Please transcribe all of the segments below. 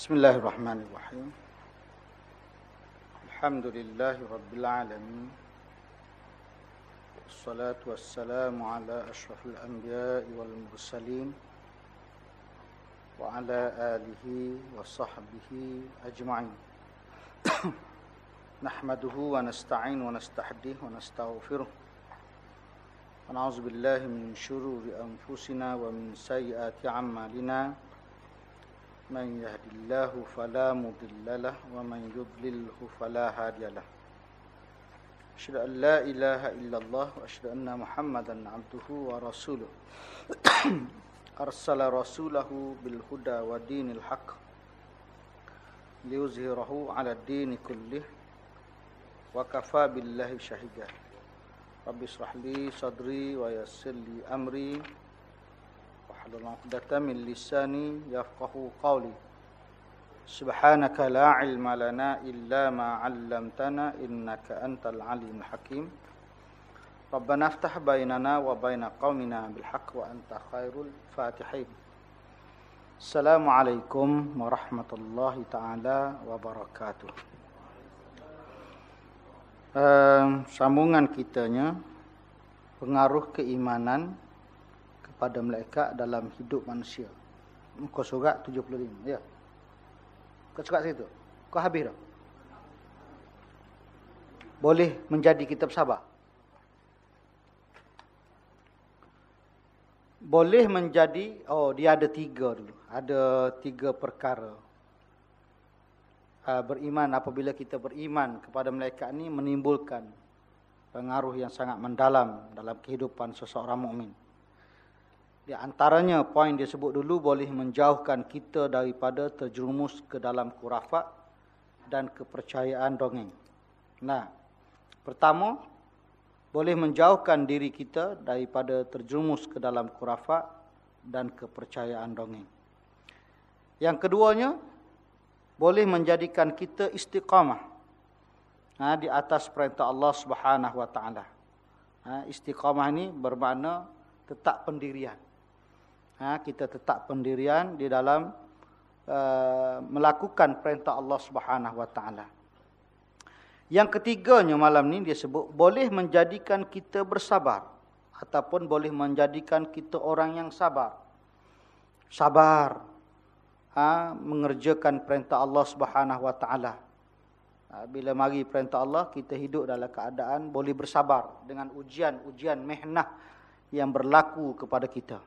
بسم الله الرحمن الرحيم. الحمد لله رب العالمين. والصلاة والسلام على أشرف الأنبياء والمرسلين وعلى آله وصحبه أجمعين. نحمده ونستعين ونستحديه ونستغفره. ونعوذ بالله من شرور أنفسنا ومن سيئات أعمالنا. من يهد الله فلا مضل له ومن يضلله فلا هادي له. أشهد أن لا إله إلا الله وأشهد أن محمدا عبده ورسوله. أرسل رسوله بالهدى ودين الحق ليظهره على الدين كله وكفى بالله شهيدا. رب اشرح لي صدري ويسر لي أمري. واحلل عقدة من لساني يفقه قولي سبحانك لا علم لنا إلا ما علمتنا إنك أنت العليم الحكيم ربنا افتح بيننا وبين قومنا بالحق وأنت خير الفاتحين السلام عليكم ورحمة الله تعالى وبركاته uh, Sambungan kitanya Pengaruh keimanan pada mereka dalam hidup manusia. Muka surat 75. Ya. Kau surat situ. Kau habis dah. Boleh menjadi kitab sabar. Boleh menjadi, oh dia ada tiga dulu. Ada tiga perkara. Uh, beriman, apabila kita beriman kepada mereka ini menimbulkan pengaruh yang sangat mendalam dalam kehidupan seseorang mukmin. Di antaranya poin dia sebut dulu boleh menjauhkan kita daripada terjerumus ke dalam kurafat dan kepercayaan dongeng. Nah, pertama boleh menjauhkan diri kita daripada terjerumus ke dalam kurafat dan kepercayaan dongeng. Yang keduanya boleh menjadikan kita istiqamah ha, di atas perintah Allah Subhanahu Wa Taala. Ha, istiqamah ini bermakna tetap pendirian ha, kita tetap pendirian di dalam uh, melakukan perintah Allah Subhanahu Wa Taala. Yang ketiganya malam ni dia sebut boleh menjadikan kita bersabar ataupun boleh menjadikan kita orang yang sabar. Sabar ha, mengerjakan perintah Allah Subhanahu Wa Taala. Ha, bila mari perintah Allah kita hidup dalam keadaan boleh bersabar dengan ujian-ujian mehnah yang berlaku kepada kita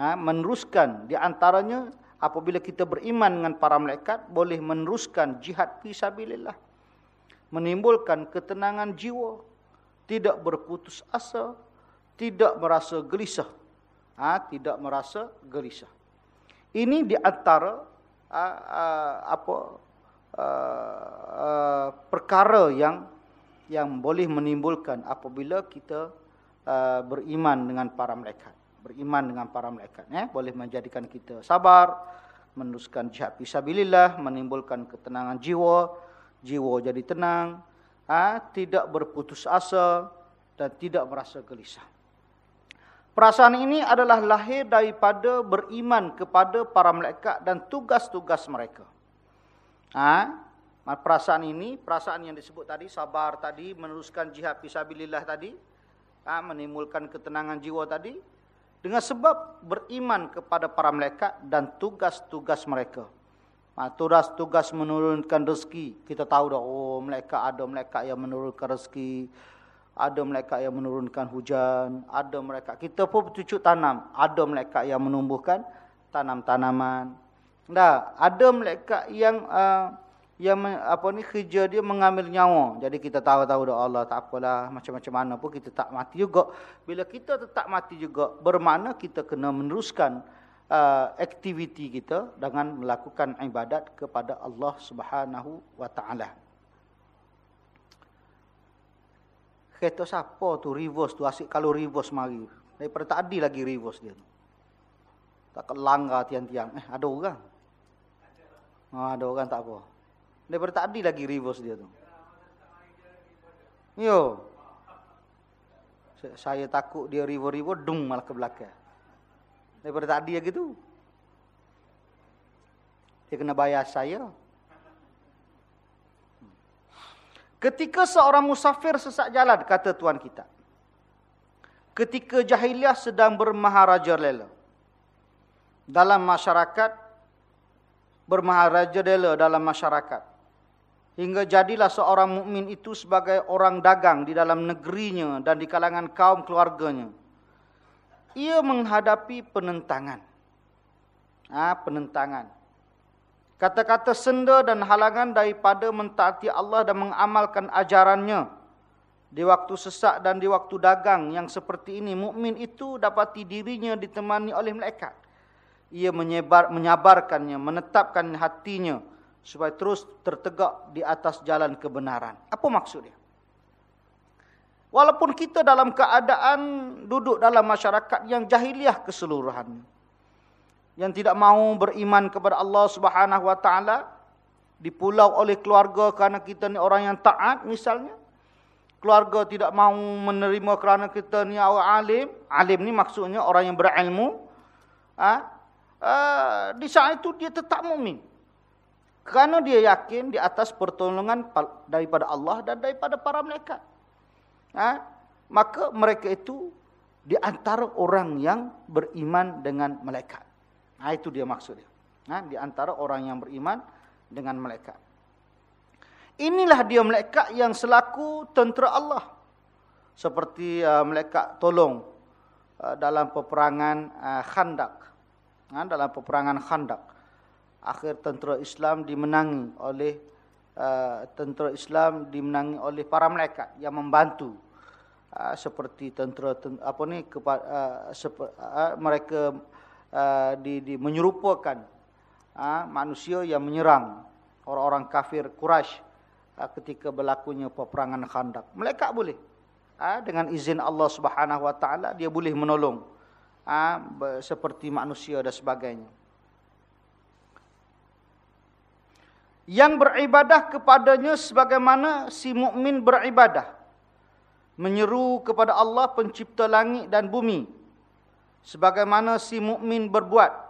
ha, meneruskan di antaranya apabila kita beriman dengan para malaikat boleh meneruskan jihad fi sabilillah. Menimbulkan ketenangan jiwa tidak berputus asa tidak merasa gelisah. Ha, tidak merasa gelisah. Ini di antara ha, ha, apa ha, ha, perkara yang yang boleh menimbulkan apabila kita uh, beriman dengan para malaikat beriman dengan para malaikat ya boleh menjadikan kita sabar meneruskan jihad fisabilillah menimbulkan ketenangan jiwa jiwa jadi tenang ha? tidak berputus asa dan tidak merasa gelisah perasaan ini adalah lahir daripada beriman kepada para malaikat dan tugas-tugas mereka ha? perasaan ini perasaan yang disebut tadi sabar tadi meneruskan jihad fisabilillah tadi ha? menimbulkan ketenangan jiwa tadi dengan sebab beriman kepada para malaikat dan tugas-tugas mereka. Ha, tugas-tugas menurunkan rezeki. Kita tahu dah, oh malaikat ada malaikat yang menurunkan rezeki. Ada malaikat yang menurunkan hujan. Ada malaikat. Kita pun bercucuk tanam. Ada malaikat yang menumbuhkan tanam-tanaman. Dah, ada malaikat yang... Uh, yang apa ni kerja dia mengambil nyawa. Jadi kita tahu-tahu dah Allah tak apalah macam-macam mana pun kita tak mati juga. Bila kita tetap mati juga bermakna kita kena meneruskan uh, aktiviti kita dengan melakukan ibadat kepada Allah Subhanahu wa taala. Kereta siapa tu reverse tu asyik kalau reverse mari. Daripada tadi lagi reverse dia. Tak kelanggar tiang-tiang. Eh ada orang. Ha, ada orang tak apa. Daripada tadi lagi reverse dia tu. Yo. Saya takut dia reverse-reverse, dung malah ke belakang. Daripada tadi lagi tu. Dia kena bayar saya. Ketika seorang musafir sesak jalan, kata Tuan kita. Ketika jahiliah sedang bermaharaja lela. Dalam masyarakat, bermaharaja lela dalam masyarakat. Hingga jadilah seorang mukmin itu sebagai orang dagang di dalam negerinya dan di kalangan kaum keluarganya. Ia menghadapi penentangan. Ha, penentangan. Kata-kata senda dan halangan daripada mentaati Allah dan mengamalkan ajarannya di waktu sesak dan di waktu dagang yang seperti ini mukmin itu dapati dirinya ditemani oleh malaikat. Ia menyebar menyabarkannya, menetapkan hatinya supaya terus tertegak di atas jalan kebenaran. Apa maksudnya? Walaupun kita dalam keadaan duduk dalam masyarakat yang jahiliah keseluruhannya yang tidak mau beriman kepada Allah Subhanahu wa taala dipulau oleh keluarga kerana kita ni orang yang taat misalnya keluarga tidak mau menerima kerana kita ni orang alim alim ni maksudnya orang yang berilmu ha? Uh, di saat itu dia tetap mukmin kerana dia yakin di atas pertolongan daripada Allah dan daripada para malaikat ha? maka mereka itu di antara orang yang beriman dengan malaikat Ha, itu dia maksud dia. Ha, di antara orang yang beriman dengan malaikat. Inilah dia malaikat yang selaku tentera Allah. Seperti uh, malaikat tolong uh, dalam peperangan uh, khandak. Ha, dalam peperangan khandak. Akhir tentera Islam dimenangi oleh uh, tentera Islam dimenangi oleh para malaikat yang membantu. Uh, seperti tentera, tentera apa ni kepada uh, sepe, uh, mereka Uh, di, di menyerupakan uh, manusia yang menyerang orang-orang kafir Quraisy uh, ketika berlakunya peperangan Khandaq. Mereka boleh uh, dengan izin Allah Subhanahu Wa Taala dia boleh menolong uh, seperti manusia dan sebagainya. Yang beribadah kepadanya sebagaimana si mukmin beribadah. Menyeru kepada Allah pencipta langit dan bumi. Sebagaimana si mukmin berbuat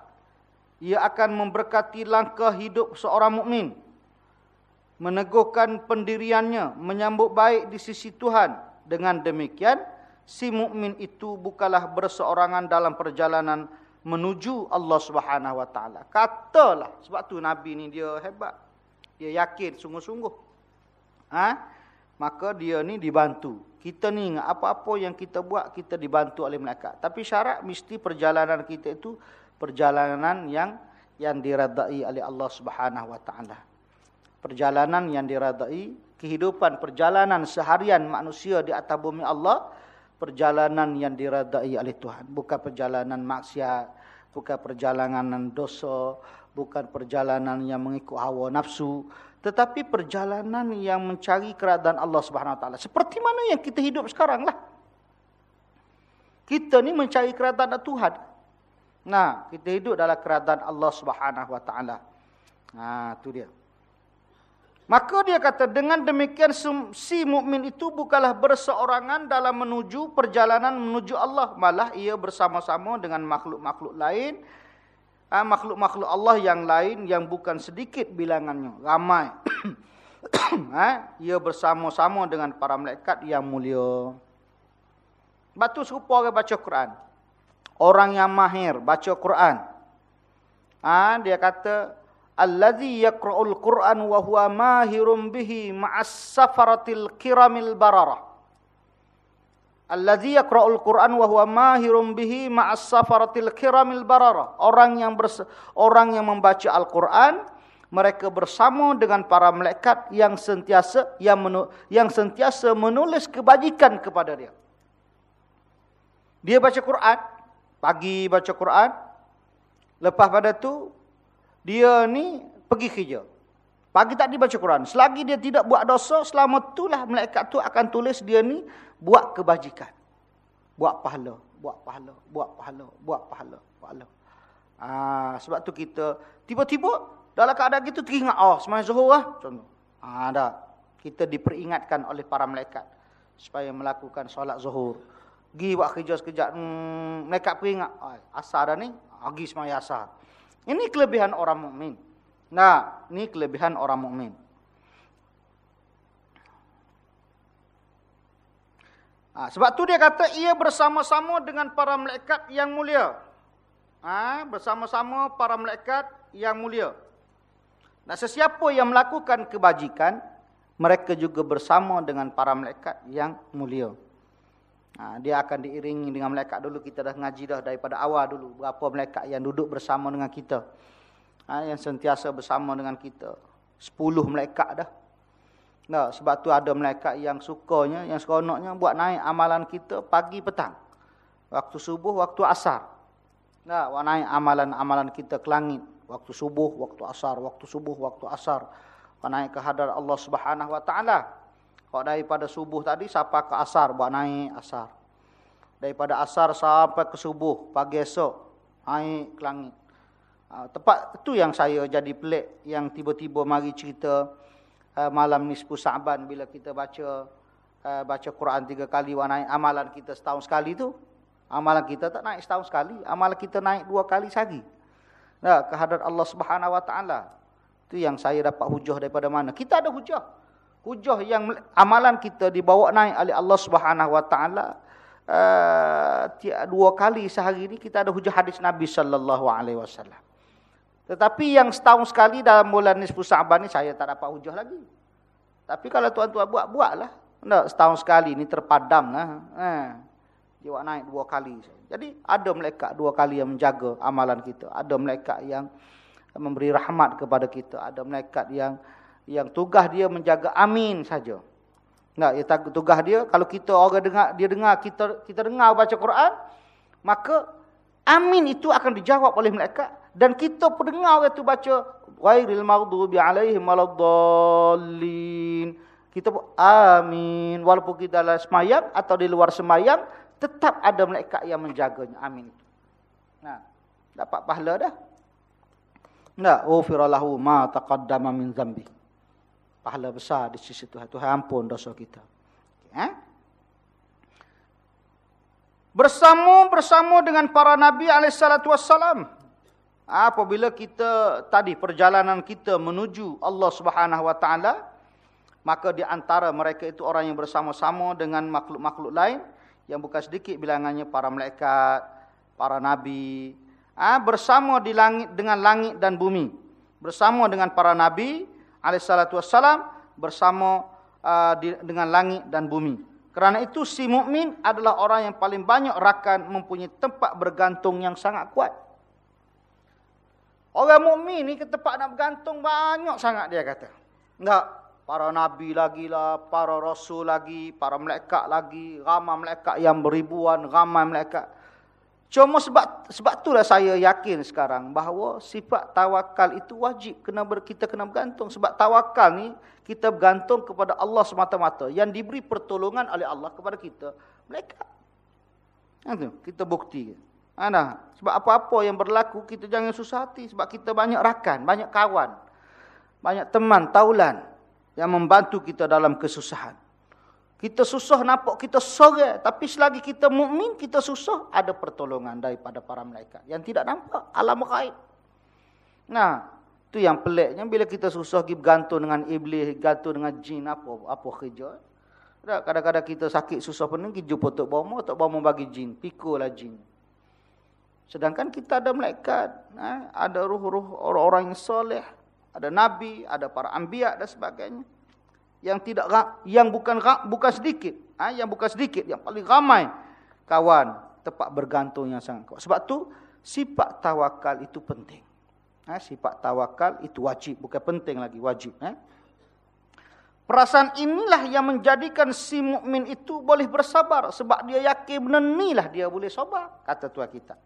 ia akan memberkati langkah hidup seorang mukmin. Meneguhkan pendiriannya menyambut baik di sisi Tuhan. Dengan demikian si mukmin itu bukanlah berseorangan dalam perjalanan menuju Allah Subhanahu wa taala. Katalah sebab tu nabi ni dia hebat dia yakin sungguh-sungguh ha maka dia ni dibantu kita ni apa-apa yang kita buat kita dibantu oleh malaikat. Tapi syarat mesti perjalanan kita itu perjalanan yang yang diradai oleh Allah Subhanahu Wa Taala. Perjalanan yang diradai, kehidupan perjalanan seharian manusia di atas bumi Allah, perjalanan yang diradai oleh Tuhan, bukan perjalanan maksiat, bukan perjalanan dosa, bukan perjalanan yang mengikut hawa nafsu, tetapi perjalanan yang mencari keradaan Allah Subhanahu Taala. Seperti mana yang kita hidup sekarang lah. Kita ni mencari keradaan Tuhan. Nah, kita hidup dalam keradaan Allah Subhanahu Wa Taala. Nah, tu dia. Maka dia kata dengan demikian si mukmin itu bukanlah berseorangan dalam menuju perjalanan menuju Allah, malah ia bersama-sama dengan makhluk-makhluk lain makhluk-makhluk Allah yang lain yang bukan sedikit bilangannya, ramai. ha? Ia bersama-sama dengan para malaikat yang mulia. Batu serupa orang baca Quran. Orang yang mahir baca Quran. Ha? Dia kata, Allazi yakra'ul Quran wa huwa mahirum bihi ma'as safaratil kiramil bararah. Allazi yaqra'ul Qur'an wa huwa mahirum bihi ma'as safaratil kiramil barara. Orang yang orang yang membaca Al-Qur'an mereka bersama dengan para malaikat yang sentiasa yang yang sentiasa menulis kebajikan kepada dia. Dia baca Quran, pagi baca Quran, lepas pada tu dia ni pergi kerja. Pagi tak dibaca Quran. Selagi dia tidak buat dosa, selama itulah malaikat tu akan tulis dia ni buat kebajikan. Buat pahala, buat pahala, buat pahala, buat pahala, pahala. Ah, sebab tu kita tiba-tiba dalam keadaan gitu teringat oh sembahyang zuhur lah contoh. Ah dah. Kita diperingatkan oleh para malaikat supaya melakukan solat zuhur. Gi buat kerja sekejap, hmm, malaikat peringat, oh, asar dah ni, agi sembahyang asar. Ini kelebihan orang mukmin. Nah, ini kelebihan orang mukmin. Ha, sebab tu dia kata ia bersama-sama dengan para malaikat yang mulia. Ha, bersama-sama para malaikat yang mulia. Dan sesiapa yang melakukan kebajikan, mereka juga bersama dengan para malaikat yang mulia. Ha, dia akan diiringi dengan malaikat dulu. Kita dah ngaji dah daripada awal dulu. Berapa malaikat yang duduk bersama dengan kita. Ha, yang sentiasa bersama dengan kita. Sepuluh malaikat dah. Nah, sebab tu ada malaikat yang sukanya, yang seronoknya buat naik amalan kita pagi petang. Waktu subuh, waktu asar. Nah, buat naik amalan-amalan kita ke langit. Waktu subuh, waktu asar, waktu subuh, waktu asar. Buat naik ke hadar Allah Subhanahu Taala. Kalau daripada subuh tadi sampai ke asar, buat naik asar. Daripada asar sampai ke subuh, pagi esok, naik ke langit. Ha, tempat itu yang saya jadi pelik, yang tiba-tiba mari cerita uh, malam nisfu Sa'ban bila kita baca uh, baca Quran tiga kali wa naik amalan kita setahun sekali tu amalan kita tak naik setahun sekali amalan kita naik dua kali sehari. Nah kehadrat Allah Subhanahu wa taala tu yang saya dapat hujah daripada mana? Kita ada hujah. Hujah yang amalan kita dibawa naik oleh Allah Subhanahu wa taala Uh, dua kali sehari ini kita ada hujah hadis Nabi sallallahu alaihi wasallam. Tetapi yang setahun sekali dalam bulan nisfu Sa'ban ni saya tak dapat hujah lagi. Tapi kalau tuan-tuan buat, buatlah. Tak, setahun sekali ni terpadam lah. Eh, buat naik dua kali. Jadi ada malaikat dua kali yang menjaga amalan kita. Ada malaikat yang memberi rahmat kepada kita. Ada malaikat yang yang tugas dia menjaga amin saja. Tak, ya, tugas dia kalau kita orang dengar dia dengar kita kita dengar baca Quran, maka amin itu akan dijawab oleh malaikat dan kita pendengar orang itu baca ghairil maghdubi alaihim waladdallin. Kita pun amin walaupun kita dalam semayang atau di luar semayang tetap ada malaikat yang menjaganya. Amin. Nah, dapat pahala dah. Nah, ufiralahu ma taqaddama min zambi. Pahala besar di sisi Tuhan. Tuhan ampun dosa kita. Okay, eh? Bersama bersama dengan para nabi alaihi salatu wassalam. Apabila kita tadi perjalanan kita menuju Allah Subhanahu Wa Taala, maka di antara mereka itu orang yang bersama-sama dengan makhluk-makhluk lain yang bukan sedikit bilangannya para malaikat, para nabi, ah bersama di langit dengan langit dan bumi, bersama dengan para nabi alaihissalatu wassalam bersama uh, di, dengan langit dan bumi. Kerana itu si mukmin adalah orang yang paling banyak rakan mempunyai tempat bergantung yang sangat kuat. Orang mukmin ni ke tempat nak bergantung banyak sangat dia kata. Tak. Para nabi lagi lah, para rasul lagi, para malaikat lagi, ramai malaikat yang beribuan, ramai malaikat. Cuma sebab sebab itulah saya yakin sekarang bahawa sifat tawakal itu wajib kena ber, kita kena bergantung sebab tawakal ni kita bergantung kepada Allah semata-mata yang diberi pertolongan oleh Allah kepada kita malaikat. Itu kita bukti. Ana, sebab apa-apa yang berlaku kita jangan susah hati sebab kita banyak rakan, banyak kawan, banyak teman, taulan yang membantu kita dalam kesusahan. Kita susah nampak kita sore, tapi selagi kita mukmin kita susah ada pertolongan daripada para malaikat yang tidak nampak alam gaib. Nah, tu yang peliknya bila kita susah pergi bergantung dengan iblis, gantung dengan jin apa apa kerja. Kadang-kadang kita sakit susah pening pergi jumpa tok bomo, tok bomo bagi jin, pikulah jin. Sedangkan kita ada malaikat, eh, ada ruh-ruh orang-orang yang soleh, ada nabi, ada para anbiya dan sebagainya. Yang tidak yang bukan bukan sedikit, eh, yang bukan sedikit, yang paling ramai kawan tempat bergantung yang sangat kuat. Sebab tu sifat tawakal itu penting. Eh, sifat tawakal itu wajib, bukan penting lagi, wajib. Perasaan inilah yang menjadikan si mukmin itu boleh bersabar sebab dia yakin benar inilah dia boleh sabar kata tuan kita.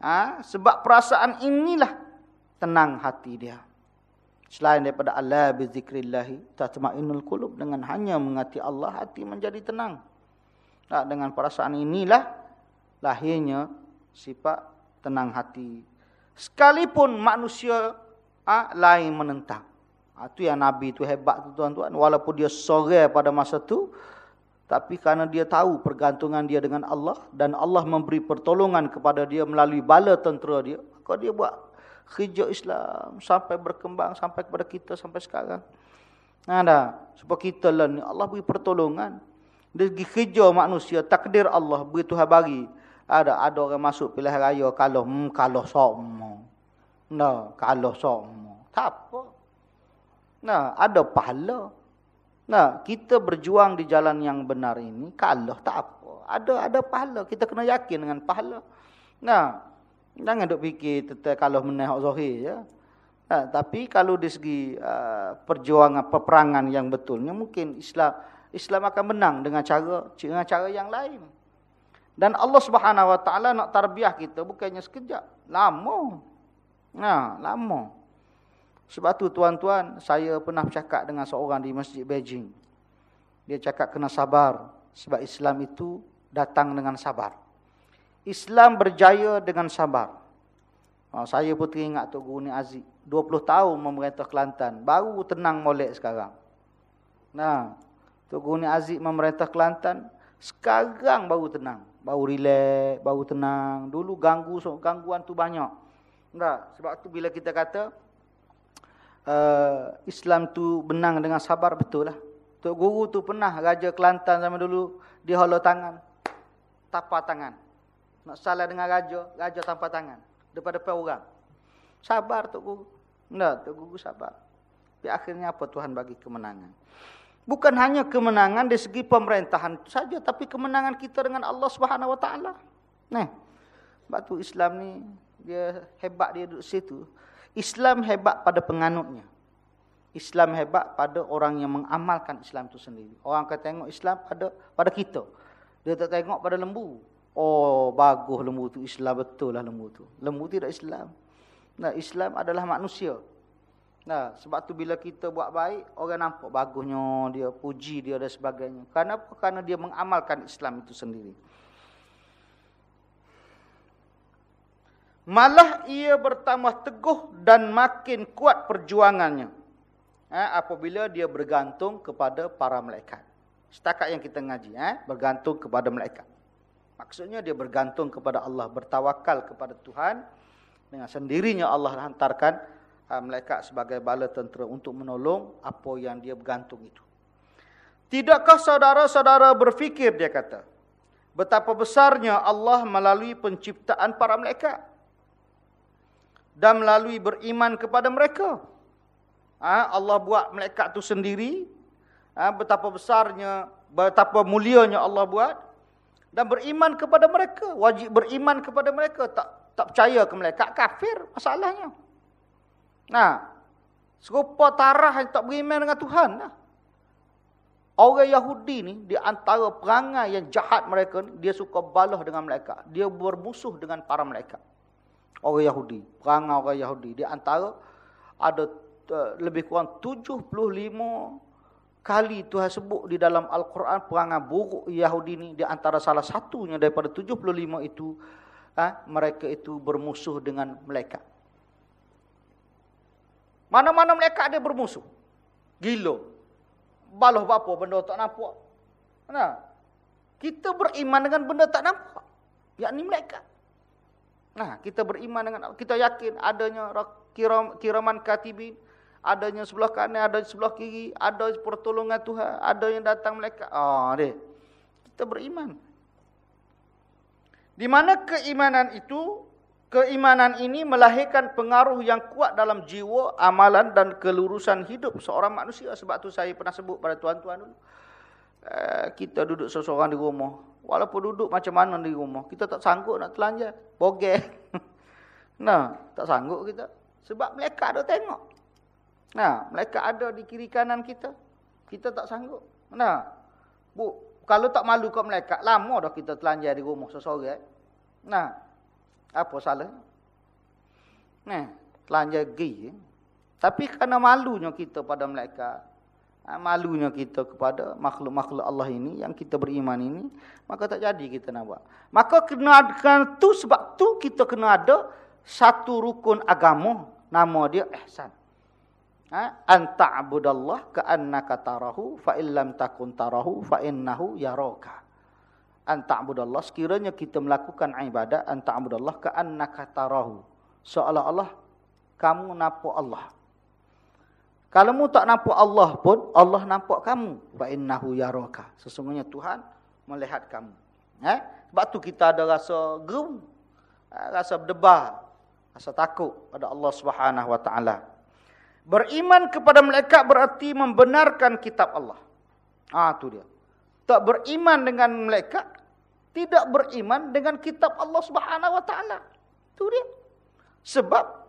Ha? Sebab perasaan inilah tenang hati dia. Selain daripada Allah bizikrillahi tatma'innul qulub dengan hanya mengati Allah hati menjadi tenang. Ha, dengan perasaan inilah lahirnya sifat tenang hati. Sekalipun manusia ha, lain menentang. Ha, itu yang Nabi itu hebat tu tuan-tuan. Walaupun dia sore pada masa tu tapi karena dia tahu pergantungan dia dengan Allah dan Allah memberi pertolongan kepada dia melalui bala tentera dia, maka dia buat Kerja Islam sampai berkembang sampai kepada kita sampai sekarang. Ada supaya kita lah ni Allah beri pertolongan. Dari kerja manusia takdir Allah beri Tuhan bagi. Ada ada orang masuk pilihan raya kalau hmm, kalau semua. Nah, kalau semua. Tak apa. Nah, ada pahala. Nah, kita berjuang di jalan yang benar ini kalau tak apa. Ada ada pahala. Kita kena yakin dengan pahala. Nah, jangan duk fikir tentang kalau meneh zahir ya. Nah, tapi kalau di segi uh, perjuangan peperangan yang betulnya mungkin Islam Islam akan menang dengan cara dengan cara yang lain. Dan Allah Subhanahu Wa Taala nak tarbiyah kita bukannya sekejap, lama. Nah, lama. Sebab tu tuan-tuan, saya pernah bercakap dengan seorang di Masjid Beijing. Dia cakap kena sabar. Sebab Islam itu datang dengan sabar. Islam berjaya dengan sabar. Oh, saya pun teringat Tok Guru Ni Aziz. 20 tahun memerintah Kelantan. Baru tenang molek sekarang. Nah, Tok Guru Ni Aziz memerintah Kelantan. Sekarang baru tenang. Baru relax, baru tenang. Dulu ganggu gangguan tu banyak. Nah, sebab tu bila kita kata uh, Islam tu benang dengan sabar betul lah. Tok guru tu pernah Raja Kelantan zaman dulu dia holok tangan. Tapak tangan. Nak salah dengan raja, raja tanpa tangan. Depan-depan orang. Sabar Tok guru. Nah, Tok guru sabar. Tapi akhirnya apa Tuhan bagi kemenangan. Bukan hanya kemenangan di segi pemerintahan saja. Tapi kemenangan kita dengan Allah Subhanahu Wa Taala. Nah, batu Islam ni dia hebat dia duduk situ. Islam hebat pada penganutnya. Islam hebat pada orang yang mengamalkan Islam itu sendiri. Orang akan tengok Islam pada pada kita. Dia tak tengok pada lembu. Oh, bagus lembu tu Islam betul lah lembu tu. Lembu tidak Islam. Nah, Islam adalah manusia. Nah, sebab tu bila kita buat baik, orang nampak bagusnya dia, puji dia dan sebagainya. Kenapa? Karena dia mengamalkan Islam itu sendiri. Malah ia bertambah teguh dan makin kuat perjuangannya eh, apabila dia bergantung kepada para malaikat. Setakat yang kita ngaji, eh, bergantung kepada malaikat. Maksudnya dia bergantung kepada Allah, bertawakal kepada Tuhan. Dengan sendirinya Allah hantarkan uh, malaikat sebagai bala tentera untuk menolong apa yang dia bergantung itu. Tidakkah saudara-saudara berfikir, dia kata, betapa besarnya Allah melalui penciptaan para malaikat dan melalui beriman kepada mereka. Ha, Allah buat malaikat itu sendiri. Ha, betapa besarnya, betapa mulianya Allah buat. Dan beriman kepada mereka. Wajib beriman kepada mereka. Tak tak percaya ke malaikat, kafir masalahnya. Nah, serupa tarah yang tak beriman dengan Tuhan. Nah. Orang Yahudi ni, di antara perangai yang jahat mereka, dia suka balah dengan malaikat. Dia bermusuh dengan para malaikat orang Yahudi, perangai orang Yahudi. Di antara ada uh, lebih kurang 75 kali Tuhan sebut di dalam Al-Quran perangai buruk Yahudi ini. Di antara salah satunya daripada 75 itu, ha, mereka itu bermusuh dengan mereka. Mana-mana mereka ada bermusuh. Gila. Baloh apa benda tak nampak. Nah, kita beriman dengan benda tak nampak. Yang ini mereka. Nah, kita beriman dengan kita yakin adanya kiram, kiraman katibin, adanya sebelah kanan, ada sebelah kiri, ada pertolongan Tuhan, ada yang datang mereka. Ah, deh. Kita beriman. Di mana keimanan itu, keimanan ini melahirkan pengaruh yang kuat dalam jiwa, amalan dan kelurusan hidup seorang manusia. Sebab tu saya pernah sebut pada tuan-tuan dulu. Eh, kita duduk seseorang di rumah, Walaupun duduk macam mana di rumah, kita tak sanggup nak telanjang. Bogel. nah, tak sanggup kita. Sebab mereka ada tengok. Nah, mereka ada di kiri kanan kita. Kita tak sanggup. Nah, bu, kalau tak malu kat mereka, lama dah kita telanjang di rumah seseorang. Nah, apa salah? Nah, telanjang pergi. Tapi kerana malunya kita pada Ha, malunya kita kepada makhluk-makhluk Allah ini yang kita beriman ini maka tak jadi kita nak buat. Maka kena ada tu sebab tu kita kena ada satu rukun agama nama dia ihsan. Ha anta'budallah ka'annaka tarahu fa illam takun tarahu fa innahu yaraka anta'budallah sekiranya kita melakukan ibadat anta'budallah ka'annaka tarahu. Seolah-olah kamu nampak Allah. Kalau mu tak nampak Allah pun, Allah nampak kamu. Fa innahu yaraka. Sesungguhnya Tuhan melihat kamu. Eh? Sebab tu kita ada rasa gerum, eh, rasa berdebar, rasa takut pada Allah Subhanahu wa taala. Beriman kepada malaikat berarti membenarkan kitab Allah. Ah tu dia. Tak beriman dengan malaikat, tidak beriman dengan kitab Allah Subhanahu wa taala. Tu dia. Sebab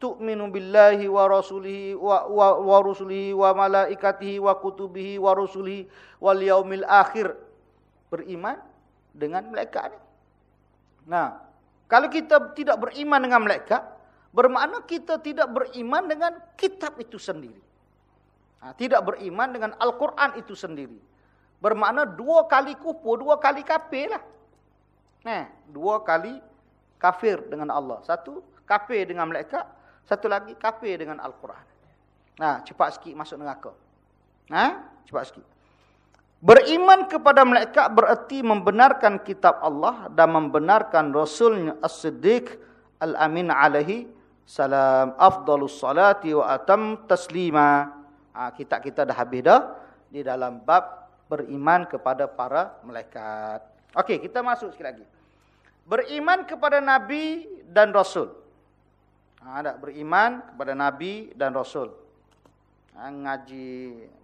tu'minu billahi wa rasulihi wa, wa, wa rusulihi wa malaikatihi wa kutubihi wa rusulihi wal yaumil akhir beriman dengan malaikat. Nah, kalau kita tidak beriman dengan malaikat, bermakna kita tidak beriman dengan kitab itu sendiri. Nah, tidak beriman dengan Al-Quran itu sendiri. Bermakna dua kali kufur, dua kali kafir lah. Nah, dua kali kafir dengan Allah. Satu, kafir dengan malaikat. Satu lagi kafir dengan Al-Quran. Nah, cepat sikit masuk neraka. Nah, cepat sikit. Beriman kepada malaikat bererti membenarkan kitab Allah dan membenarkan Rasulnya As-Siddiq Al-Amin alaihi salam. Afdalus salati wa atam taslima. Ha, kita kita dah habis dah di dalam bab beriman kepada para malaikat. Okey, kita masuk sikit lagi. Beriman kepada Nabi dan Rasul. Ha, beriman kepada Nabi dan Rasul. Ha, ngaji,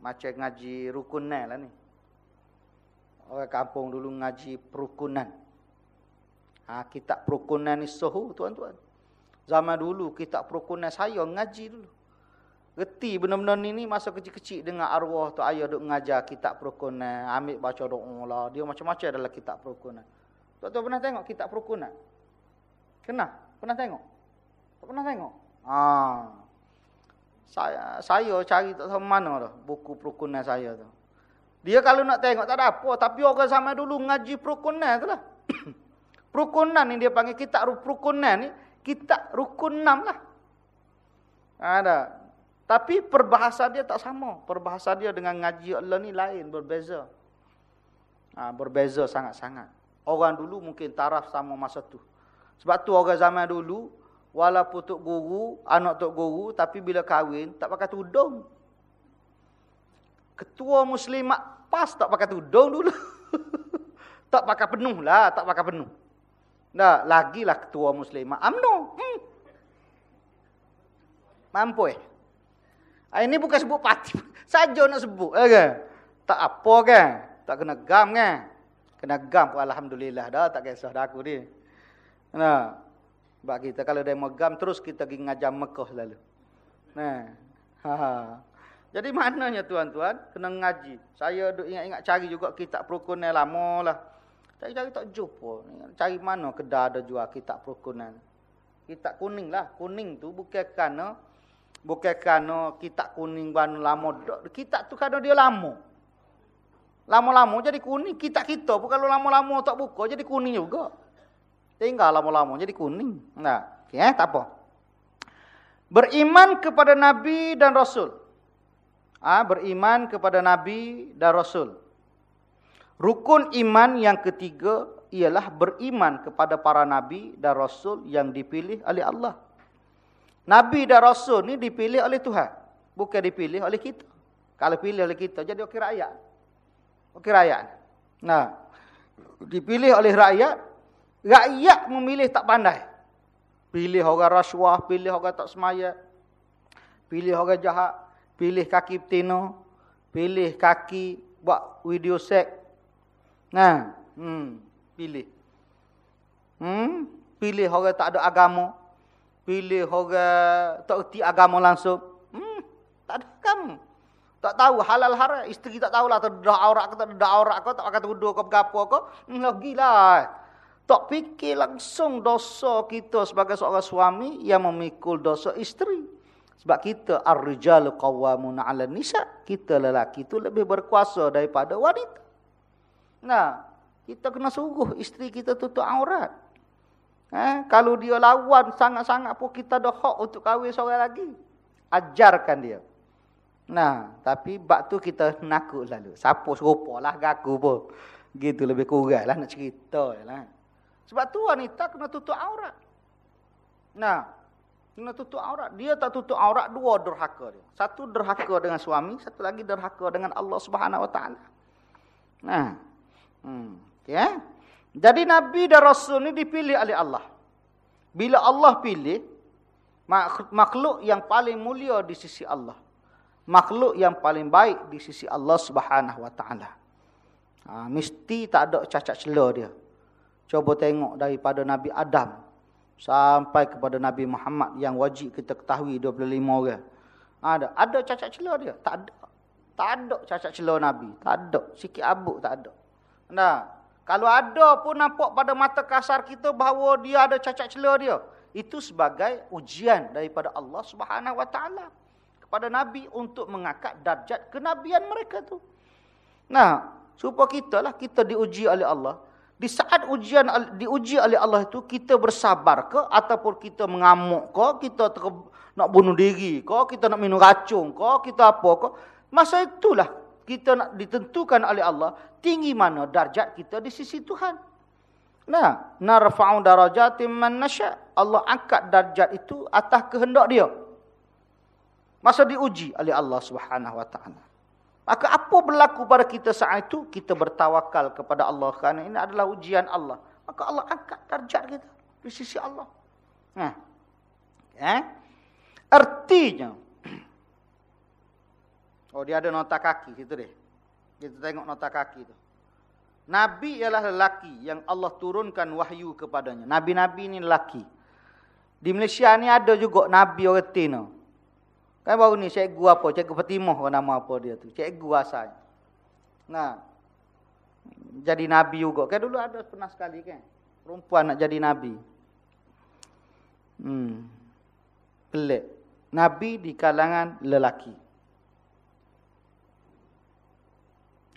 macam ngaji rukunan lah ni. Orang kampung dulu ngaji perukunan. Ha, kitab perukunan ni sohu tuan-tuan. Zaman dulu kitab perukunan saya ngaji dulu. Reti benda-benda ni, ni masa kecil-kecil dengan arwah tu ayah duk ngajar kitab perukunan. Ambil baca doa lah. Dia macam-macam dalam kitab perukunan. Tuan-tuan pernah tengok kitab perukunan? Kenal? Pernah tengok? Tak pernah tengok? Ha. Saya saya cari tak tahu mana dah buku perukunan saya tu. Dia kalau nak tengok tak ada apa. Tapi orang sama dulu ngaji perukunan tu lah. perukunan ni dia panggil kitab perukunan ni. Kitab rukun enam lah. Ada. Tapi perbahasa dia tak sama. Perbahasa dia dengan ngaji Allah ni lain. Berbeza. Ha, berbeza sangat-sangat. Orang dulu mungkin taraf sama masa tu. Sebab tu orang zaman dulu walaupun tok guru, anak tok guru tapi bila kahwin tak pakai tudung. Ketua muslimat pas tak pakai tudung dulu. tak pakai penuh lah, tak pakai penuh. Dah, lagilah ketua muslimat amno. Hmm. Mampu eh? Ah, ini bukan sebut parti. Saja nak sebut. Eh, kan? Tak apa kan? Tak kena gam kan? Kena gam pun Alhamdulillah dah. Tak kisah dah aku ni. Nah, sebab kita kalau dia megam terus kita pergi ngajar Mekah lalu. Nah. Ha, ha. Jadi maknanya tuan-tuan kena ngaji. Saya duk ingat-ingat cari juga kitab perukunan lama lah. Cari-cari tak jumpa. Cari mana kedai ada jual kitab perukunan. Kitab kuning lah. Kuning tu bukan kerana bukan kerana kitab kuning warna lama. Kitab tu kerana dia lama. Lama-lama jadi kuning. Kitab kita pun kalau lama-lama tak buka jadi kuning juga. Tinggal lama-lama jadi kuning. Nah, eh, tak apa. Beriman kepada Nabi dan Rasul. Ah, beriman kepada Nabi dan Rasul. Rukun iman yang ketiga ialah beriman kepada para Nabi dan Rasul yang dipilih oleh Allah. Nabi dan Rasul ni dipilih oleh Tuhan. Bukan dipilih oleh kita. Kalau pilih oleh kita, jadi okey rakyat. Okey rakyat. Nah, dipilih oleh rakyat, Rakyat memilih tak pandai. Pilih orang rasuah, pilih orang tak semaya. Pilih orang jahat, pilih kaki betina, pilih kaki buat video seks. Nah, hmm, pilih. Hmm, pilih orang tak ada agama. Pilih orang tak erti agama langsung. Hmm, tak ada agama. Tak tahu halal haram, isteri tak tahulah ada aurat ke tak ada aurat ke, tak pakai tudung ke apa ke. Hmm, lagilah. Tak fikir langsung dosa kita sebagai seorang suami yang memikul dosa isteri. Sebab kita ar-rijalu qawwamuna 'ala nisa, kita lelaki itu lebih berkuasa daripada wanita. Nah, kita kena suruh isteri kita tutup aurat. Eh, kalau dia lawan sangat-sangat pun kita ada hak untuk kahwin seorang lagi. Ajarkan dia. Nah, tapi bab tu kita nakut lalu. Siapa serupalah gaku pun. Gitu lebih kurang lah nak cerita lah. Sebab tu wanita kena tutup aurat. Nah, Kena tutup aurat. Dia tak tutup aurat, dua derhaka dia. Satu derhaka dengan suami, satu lagi derhaka dengan Allah Subhanahu Wa Taala. Nah. Hmm. Okay. Jadi Nabi dan Rasul ni dipilih oleh Allah. Bila Allah pilih, makhluk yang paling mulia di sisi Allah. Makhluk yang paling baik di sisi Allah Subhanahu Wa Taala. Ha, mesti tak ada cacat celah dia. Coba tengok daripada Nabi Adam sampai kepada Nabi Muhammad yang wajib kita ketahui 25 orang. Ada ada cacat celah dia? Tak ada. Tak ada cacat celah Nabi. Tak ada. Sikit abuk tak ada. Nah, kalau ada pun nampak pada mata kasar kita bahawa dia ada cacat celah dia. Itu sebagai ujian daripada Allah Subhanahu Wa Taala kepada Nabi untuk mengangkat darjat kenabian mereka tu. Nah, supaya kita lah kita diuji oleh Allah. Di saat ujian diuji oleh Allah itu kita bersabar ke ataupun kita mengamuk ke, kita ter, nak bunuh diri ke, kita nak minum racun ke, kita apa ke. Masa itulah kita nak ditentukan oleh Allah tinggi mana darjat kita di sisi Tuhan. Nah, narfa'u darajatin man nasya. Allah angkat darjat itu atas kehendak dia. Masa diuji oleh Allah Subhanahu wa taala. Maka apa berlaku pada kita saat itu? Kita bertawakal kepada Allah. Kerana ini adalah ujian Allah. Maka Allah angkat darjat kita. Di sisi Allah. Nah. Eh? Artinya. Oh dia ada nota kaki. Situ deh. Kita tengok nota kaki itu. Nabi ialah lelaki yang Allah turunkan wahyu kepadanya. Nabi-nabi ini lelaki. Di Malaysia ni ada juga Nabi orang. Kan baru ni cikgu apa? Cikgu Fatimah nama apa dia tu? Cikgu asalnya. Nah. Jadi nabi juga. Kan dulu ada pernah sekali kan. Perempuan nak jadi nabi. Hmm. Pelik. Nabi di kalangan lelaki.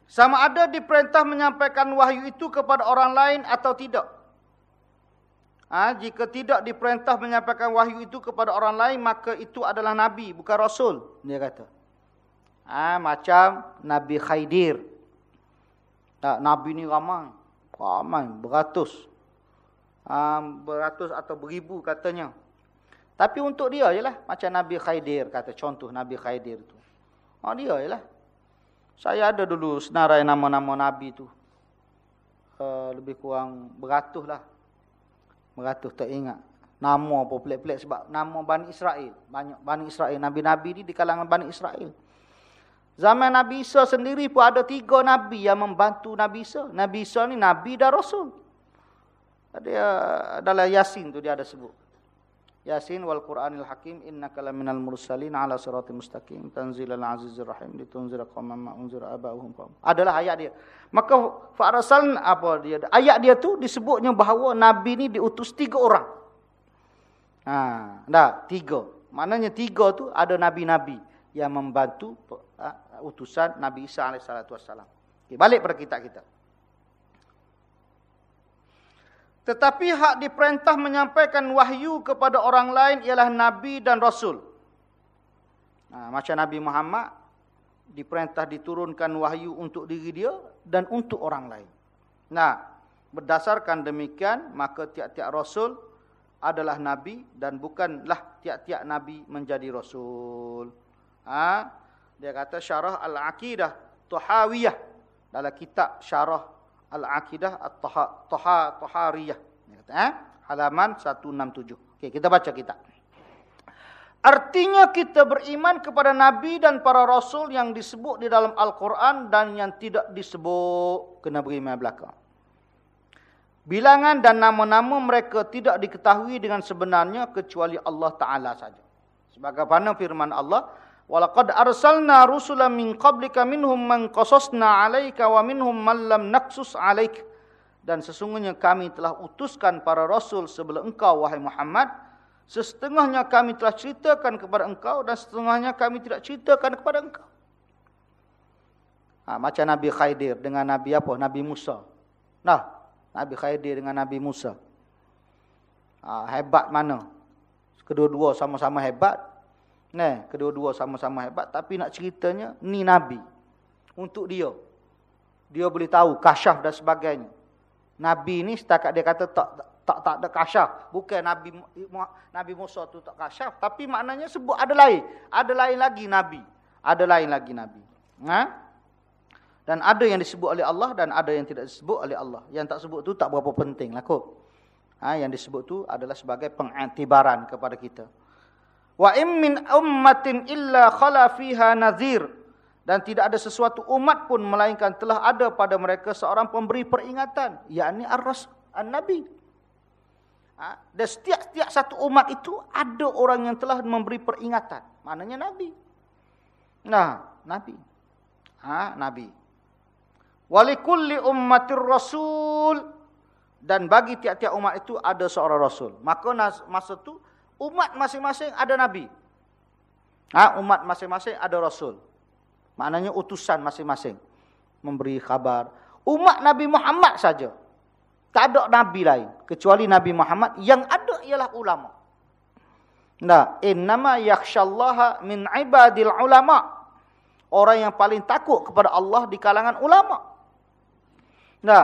Sama ada diperintah menyampaikan wahyu itu kepada orang lain atau tidak. Ha, jika tidak diperintah menyampaikan wahyu itu kepada orang lain, maka itu adalah Nabi, bukan Rasul. Dia kata. Ha, macam Nabi Khaidir. Tak, Nabi ni ramai. Ramai, beratus. Ha, beratus atau beribu katanya. Tapi untuk dia je lah. Macam Nabi Khaidir kata. Contoh Nabi Khaidir tu. Oh, dia je lah. Saya ada dulu senarai nama-nama Nabi tu. Uh, lebih kurang beratus lah. Meratus tak ingat. Nama apa pelik-pelik sebab nama Bani Israel. Banyak Bani Israel. Nabi-Nabi ni di kalangan Bani Israel. Zaman Nabi Isa sendiri pun ada tiga Nabi yang membantu Nabi Isa. Nabi Isa ni Nabi dan Rasul. Dia adalah Yasin tu dia ada sebut. Yasin wal Qur'anil Hakim innaka laminal mursalin ala siratal mustaqim tanzilal azizir rahim litunzira qauman ma unzira abahum qaum. Adalah ayat dia. Maka fa'rasal apa dia? Ayat dia tu disebutnya bahawa nabi ni diutus tiga orang. Ha, dah tiga. Maknanya tiga tu ada nabi-nabi yang membantu uh, utusan Nabi Isa alaihi salatu wasallam. Okay, balik pada kitab kita. Tetapi hak diperintah menyampaikan wahyu kepada orang lain ialah Nabi dan Rasul. Nah, macam Nabi Muhammad diperintah diturunkan wahyu untuk diri dia dan untuk orang lain. Nah, berdasarkan demikian maka tiap-tiap Rasul adalah Nabi dan bukanlah tiap-tiap Nabi menjadi Rasul. Ha? Dia kata syarah al-aqidah tuhawiyah dalam kitab syarah Al-Aqidah At-Tahariyah. Eh? Halaman 167. Okey, kita baca kita. Artinya kita beriman kepada Nabi dan para Rasul yang disebut di dalam Al-Quran dan yang tidak disebut. Kena beriman belakang. Bilangan dan nama-nama mereka tidak diketahui dengan sebenarnya kecuali Allah Ta'ala saja. Sebagaimana firman Allah, Walaqad arsalna rusulan min qablika minhum man qasasna 'alaika wa minhum man lam naqsus 'alaik. Dan sesungguhnya kami telah utuskan para rasul sebelum engkau wahai Muhammad. Setengahnya kami telah ceritakan kepada engkau dan setengahnya kami tidak ceritakan kepada engkau. Ha, macam Nabi Khaidir dengan Nabi apa? Nabi Musa. Nah, Nabi Khaidir dengan Nabi Musa. Ha, hebat mana? Kedua-dua sama-sama hebat. Nah, kedua-dua sama-sama hebat tapi nak ceritanya ni nabi untuk dia. Dia boleh tahu kasyaf dan sebagainya. Nabi ni setakat dia kata tak tak tak ada kasyaf. Bukan Nabi Nabi Musa tu tak kasyaf, tapi maknanya sebut ada lain. Ada lain lagi nabi. Ada lain lagi nabi. Ha? Dan ada yang disebut oleh Allah dan ada yang tidak disebut oleh Allah. Yang tak sebut tu tak berapa penting lah kot. Ha, yang disebut tu adalah sebagai pengiktibaran kepada kita. Wa im min ummatin illa khala fiha nadhir dan tidak ada sesuatu umat pun melainkan telah ada pada mereka seorang pemberi peringatan yakni an-nabi. Ha, dan setiap-setiap satu umat itu ada orang yang telah memberi peringatan. Maknanya nabi. Nah, nabi. Ha, nabi. Walikulli ummatir rasul dan bagi tiap-tiap umat itu ada seorang rasul. Maka masa tu umat masing-masing ada nabi. Ha, umat masing-masing ada rasul. Maknanya utusan masing-masing memberi khabar. Umat Nabi Muhammad saja. Tak ada nabi lain kecuali Nabi Muhammad yang ada ialah ulama. Nah, innama yakhshallaha min ibadil ulama. Orang yang paling takut kepada Allah di kalangan ulama. Nah,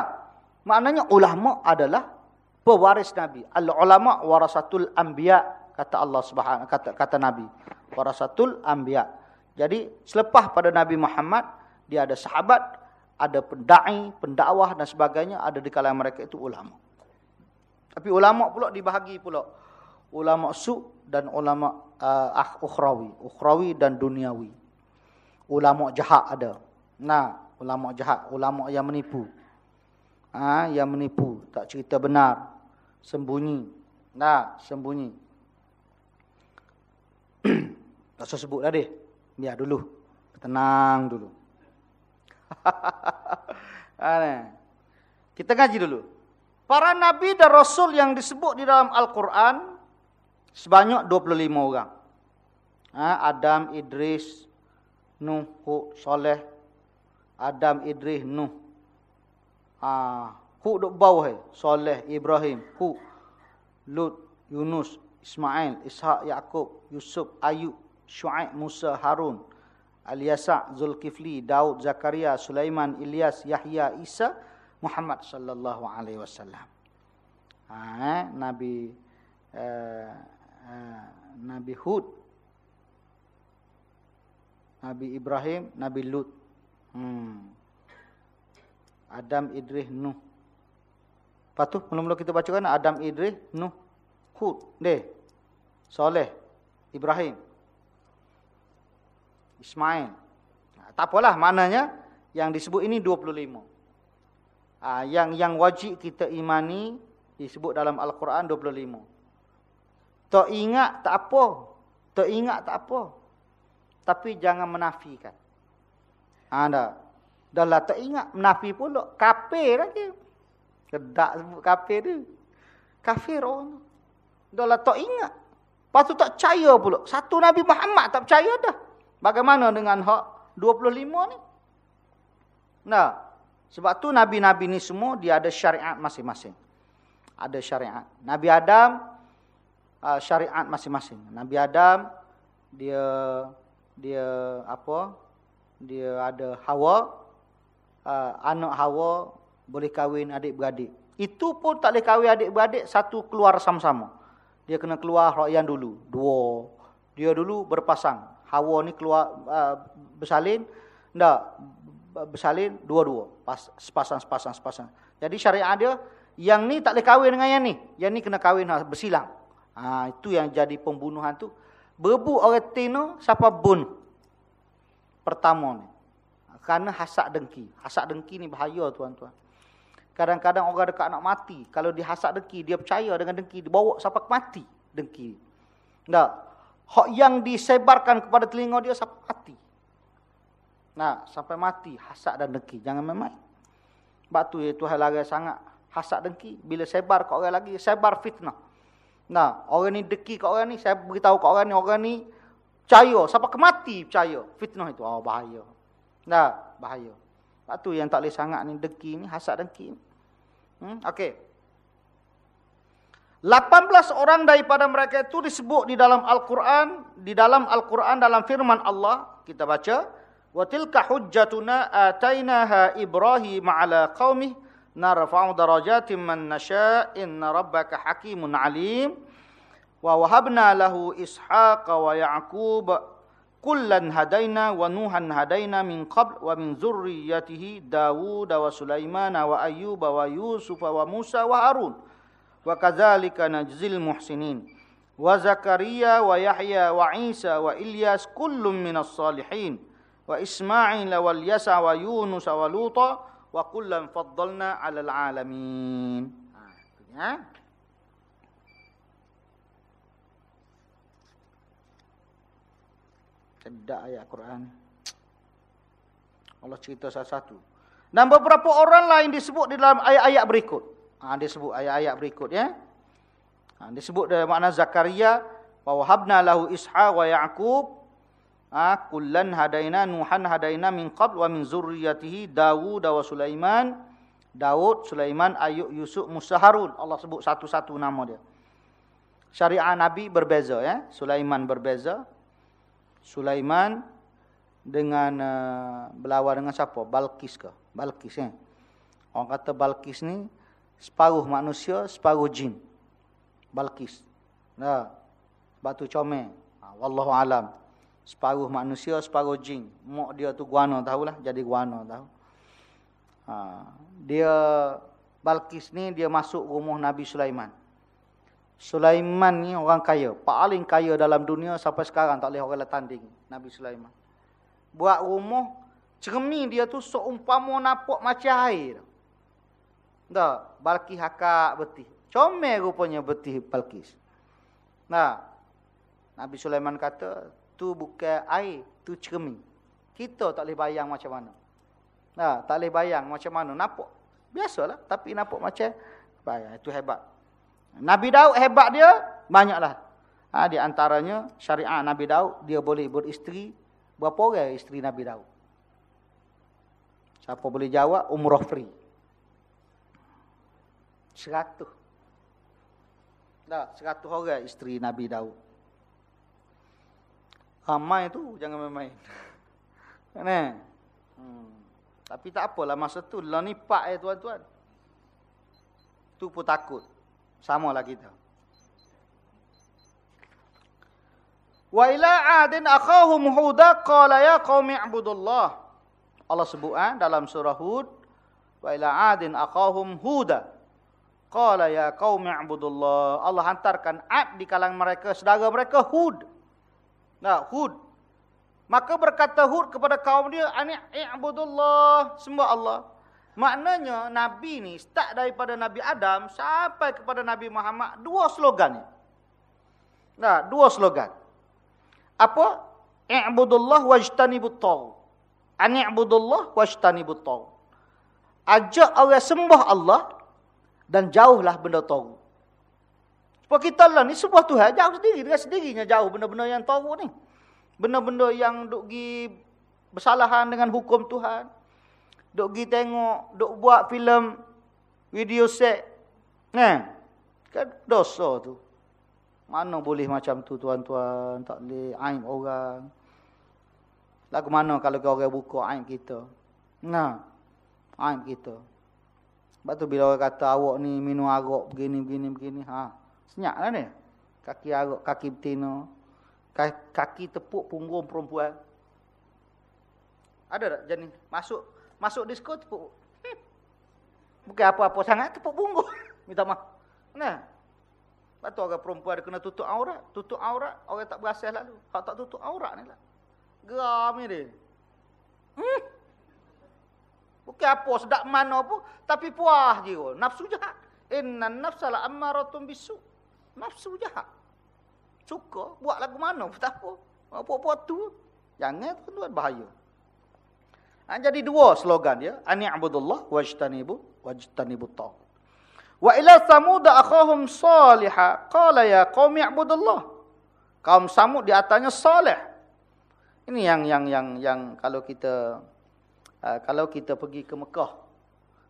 maknanya ulama adalah pewaris Nabi. Al ulama warasatul anbiya kata Allah Subhanahu kata kata Nabi warasatul anbiya. Jadi selepas pada Nabi Muhammad dia ada sahabat, ada pendai, pendakwah dan sebagainya ada di kalangan mereka itu ulama. Tapi ulama pula dibahagi pula ulama su dan ulama uh, ukhrawi, ukhrawi dan duniawi. Ulama jahat ada. Nah, ulama jahat, ulama yang menipu. Ah, ha, yang menipu, tak cerita benar, sembunyi. Nah, sembunyi. Tak usah sebut lah deh. Biar dulu. Tenang dulu. Kita ngaji dulu. Para nabi dan rasul yang disebut di dalam Al-Quran sebanyak 25 orang. Ha, Adam, Idris, Nuh, Hud, Soleh. Adam, Idris, Nuh. Ha, Hud duk bawah. Soleh, Ibrahim, Hud, Lut, Yunus, Ismail, Ishak, Yaakob, Yusuf, Ayub, Shu'aib, Musa, Harun, Al-Yasa, Zulkifli, Daud, Zakaria, Sulaiman, Ilyas, Yahya, Isa, Muhammad sallallahu alaihi wasallam. Ha, eh, Nabi uh, uh, Nabi Hud, Nabi Ibrahim, Nabi Lut. Hmm. Adam, Idris, Nuh. Tu, mula-mula kita bacakan Adam, Idris, Nuh, Hud, deh. Soleh, Ibrahim, Ismail. Tak apalah maknanya yang disebut ini 25. Ah yang yang wajib kita imani disebut dalam Al-Quran 25. Tak ingat tak apa. Tak ingat tak apa. Tapi jangan menafikan. Ada. Dah lah tak ingat menafi pula kafir lagi. Kedak sebut kafir tu. Kafir orang. Dah lah tak ingat. Lepas tu tak percaya pula. Satu Nabi Muhammad tak percaya dah. Bagaimana dengan hak 25 ni? Nah, sebab tu Nabi-Nabi ni semua dia ada syariat masing-masing. Ada syariat. Nabi Adam, uh, syariat masing-masing. Nabi Adam, dia dia apa? Dia ada Hawa. Uh, anak Hawa boleh kahwin adik-beradik. Itu pun tak boleh kahwin adik-beradik, satu keluar sama-sama. Dia kena keluar rakyan dulu. Dua. Dia dulu berpasang. Hawa ni keluar uh, bersalin. Tak. Bersalin dua-dua. Sepasang, sepasang, sepasang. Jadi syariat dia. Yang ni tak boleh kahwin dengan yang ni. Yang ni kena kahwin ha, bersilang. Ha, itu yang jadi pembunuhan tu. Bebu orang tino siapa bun. Pertama ni. Kerana hasad dengki. Hasad dengki ni bahaya tuan-tuan. Kadang-kadang orang dekat nak mati. Kalau dia hasad dengki, dia percaya dengan dengki. Dia bawa sampai mati dengki. Tak. Hak yang disebarkan kepada telinga dia sampai mati. Nah, sampai mati hasad dan dengki. Jangan main-main. Sebab tu ya Tuhan lagi sangat hasad dengki. Bila sebar ke orang lagi, sebar fitnah. Nah, orang ni dengki ke orang ni, saya beritahu ke orang ni, orang ni percaya. Sampai ke mati percaya. Fitnah itu, oh bahaya. Nah, bahaya. Sebab tu yang tak boleh sangat ni dengki ni, hasad dengki. Hmm? Okey. 18 orang daripada mereka itu disebut di dalam Al-Quran, di dalam Al-Quran dalam firman Allah, kita baca, "Wa tilka hujjatuna atainaha Ibrahim 'ala qaumih narfa'u darajatin man nasha' inna rabbaka hakimun alim wa wahabna lahu ishaqa wa ya'qub kullan hadaina wa nuhan hadaina min qabl wa min zurriyyatihi daud wa sulaiman wa ayyub wa yusuf wa musa wa harun wa kadzalika najzil muhsinin wa zakaria wa yahya wa isa wa ilyas kullun minas salihin wa isma'il wal yasa wa yunus wa luta wa kullan faddalna 'alal 'alamin. Ha, ya. Cedak ayat Quran. Allah cerita salah satu. Dan beberapa orang lain disebut di dalam ayat-ayat berikut. Ha, disebut ayat-ayat berikut ya. Ha, disebut dalam makna Zakaria wa wahabna lahu Isha wa Yaqub ha, kullan hadaina nuhan hadaina min qabl wa min zurriyatihi Dawud wa Sulaiman Daud, Sulaiman, Ayub, Yusuf, Musa, Harun. Allah sebut satu-satu nama dia. Syariah Nabi berbeza ya. Sulaiman berbeza. Sulaiman dengan uh, berlawan dengan siapa? Balkis ke? Balkis ya. Orang kata Balkis ni separuh manusia, separuh jin. Balkis. Nah. Batu comel. Ha, wallahu alam separuh manusia, separuh jin. Mak dia tu guana tahulah, jadi guana tahu. Ha, dia Balkis ni dia masuk rumah Nabi Sulaiman. Sulaiman ni orang kaya, paling kaya dalam dunia sampai sekarang tak boleh orang lain tanding Nabi Sulaiman. Buat rumah cermin dia tu seumpama nampak macam air. Tak, Balkis hakak betih. Comel rupanya betih Balkis. Nah, Nabi Sulaiman kata, tu bukan air, tu cermin. Kita tak boleh bayang macam mana. Ha, tak boleh bayang macam mana. Nampak. Biasalah. Tapi nampak macam. Bayang. Itu hebat. Nabi Daud hebat dia. Banyaklah. Ha, di antaranya syariah Nabi Daud. Dia boleh beristeri. Berapa orang isteri Nabi Daud? Siapa boleh jawab? Umrah free. Seratus. Tak, seratus orang isteri Nabi Daud. Ramai tu jangan main-main. Kan eh? Hmm. Tapi tak apalah masa tu lah ni pak eh tuan-tuan. Tu pun takut. Samalah kita. Wa ila adin akhahum huda qala ya qaumi ibudullah. Allah eh, dalam surah Hud. Wa ila adin akhahum huda. Qala ya qaumi ibudullah. Allah hantarkan Ad di kalangan mereka, saudara mereka Hud. Nah, Hud. Maka berkata Hud kepada kaum dia, "Ani i'budullah, sembah Allah." Maknanya nabi ni start daripada Nabi Adam sampai kepada Nabi Muhammad dua slogan ni. Nah, dua slogan. Apa? I'budullah wajtanibut taghut. Ani i'budullah wajtanibut taghut. Ajak orang sembah Allah dan jauhlah benda taghut. Sebab kita lah ni sebuah Tuhan jauh sendiri dengan sendirinya jauh benda-benda yang tahu ni. Benda-benda yang duk gi bersalahan dengan hukum Tuhan. Duk gi tengok, duk buat filem video set. Kan? Kan dosa tu. Mana boleh macam tu tuan-tuan, tak boleh aib orang. Lagu mana kalau orang buka aib kita? Nah, aib kita. Sebab tu bila orang kata awak ni minum arak begini, begini, begini. Ha. Senyap lah ni. Kaki aruk, kaki betina. Kaki tepuk punggung perempuan. Ada tak jenis? Masuk masuk disko tepuk. Hmm. Bukan apa-apa sangat tepuk punggung. Minta maaf. Nah. Lepas tu orang perempuan kena tutup aurat. Tutup aurat, orang tak berasal lalu. Hak tak tutup aurat ni lah. Geram ni dia. Hmm. Bukan apa sedap mana pun. Tapi puas je. Nafsu jahat. Inna nafsala ammaratun bisu' nafsu jahat. Suka buat lagu mana pun tak apa. Apa-apa tu. Jangan tuan-tuan bahaya. Ha, jadi dua slogan dia. Ani'budullah wajtanibu wajtanibu ta'ud. Wa ila samud akhahum salihah. Qala ya qawmi i'budullah. Kaum samud di atasnya salih. Ini yang yang yang yang kalau kita uh, kalau kita pergi ke Mekah.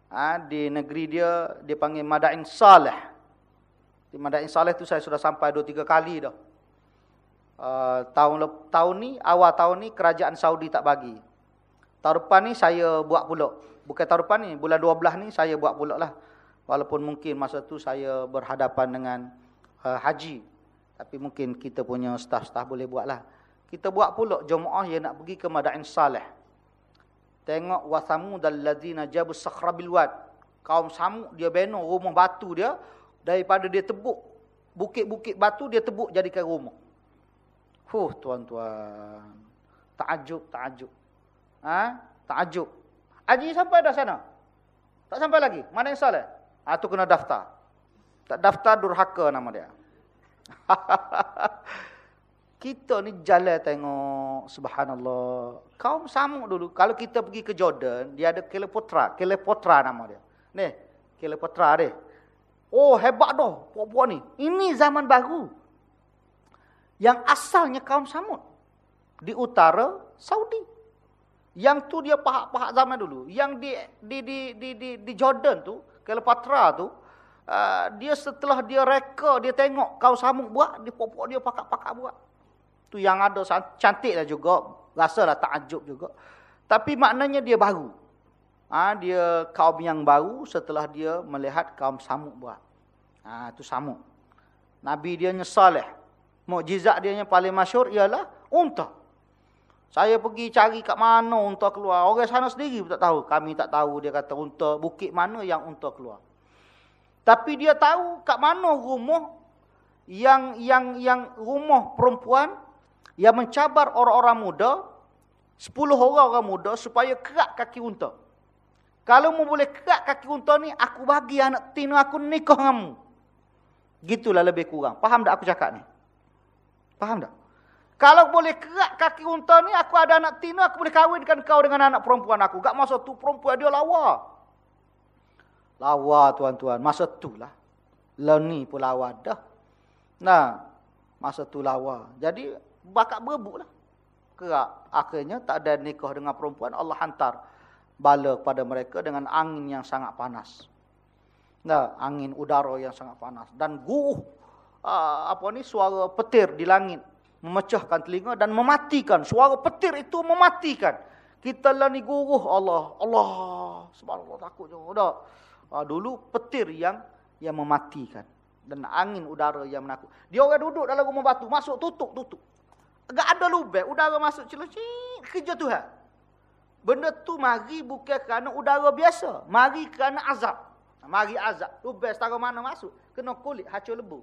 Uh, di negeri dia dia panggil Madain Salih. Di Madain Saleh tu saya sudah sampai dua tiga kali dah. Uh, tahun tahun ni awal tahun ni kerajaan Saudi tak bagi. Tahun depan ni saya buat pula. bukan tahun depan ni, bulan 12 ni saya buat pula lah. Walaupun mungkin masa tu saya berhadapan dengan uh, haji. Tapi mungkin kita punya staf-staf boleh buat lah. Kita buat pula jemaah yang nak pergi ke Madain Saleh. Tengok wasamu dan lazina jabu sakhrabil wad. Kaum samuk dia bina rumah batu dia. Daripada dia tebuk bukit-bukit batu dia tebuk jadikan rumah. Huh tuan-tuan. Ta'ajub, ta'ajub. Ha? Ta'ajub. Haji sampai dah sana? Tak sampai lagi? Mana yang salah? Ha, tu kena daftar. Tak daftar durhaka nama dia. kita ni jalan tengok subhanallah. Kaum samuk dulu. Kalau kita pergi ke Jordan, dia ada Kelepotra. Kelepotra nama dia. Ni, Kelepotra dia. Oh, hebat dah puak-puak ni. Ini zaman baru. Yang asalnya kaum samud. Di utara Saudi. Yang tu dia pahak-pahak zaman dulu. Yang di di di di di, di Jordan tu, Kelepotra tu, uh, dia setelah dia reka, dia tengok kaum samud buat, dia puak-puak dia pakak-pakak buat tu yang ada cantik lah juga. Rasalah takjub juga. Tapi maknanya dia baru. Ha, dia kaum yang baru setelah dia melihat kaum samuk buat. Ha, tu samuk. Nabi dia salih. Mukjizat dia yang paling masyur ialah unta. Saya pergi cari kat mana unta keluar. Orang sana sendiri pun tak tahu. Kami tak tahu dia kata unta. Bukit mana yang unta keluar. Tapi dia tahu kat mana rumah yang yang yang rumah perempuan yang mencabar orang-orang muda, sepuluh orang-orang muda supaya kerak kaki unta. Kalau mu boleh kerak kaki unta ni, aku bagi anak tina aku nikah denganmu. Gitulah lebih kurang. Faham tak aku cakap ni? Faham tak? Kalau boleh kerak kaki unta ni, aku ada anak tina, aku boleh kahwinkan kau dengan anak perempuan aku. Gak masa tu perempuan dia lawa. Lawa tuan-tuan. Masa tu lah. Leni pun lawa dah. Nah, masa tu lawa. Jadi, bakat berebut lah. Kerak. Akhirnya tak ada nikah dengan perempuan. Allah hantar bala kepada mereka dengan angin yang sangat panas. Nah, angin udara yang sangat panas. Dan guruh uh, apa ni suara petir di langit. Memecahkan telinga dan mematikan. Suara petir itu mematikan. Kita lah ni guruh Allah. Allah. Subhanallah takut juga. Uh, dulu petir yang yang mematikan. Dan angin udara yang menakut. Dia orang duduk dalam rumah batu. Masuk tutup, tutup. Enggak ada lubang, udara masuk celah kerja Tuhan. Benda tu mari bukan kerana udara biasa, mari kerana azab. Mari azab, lubang setara mana masuk, kena kulit hancur lebu.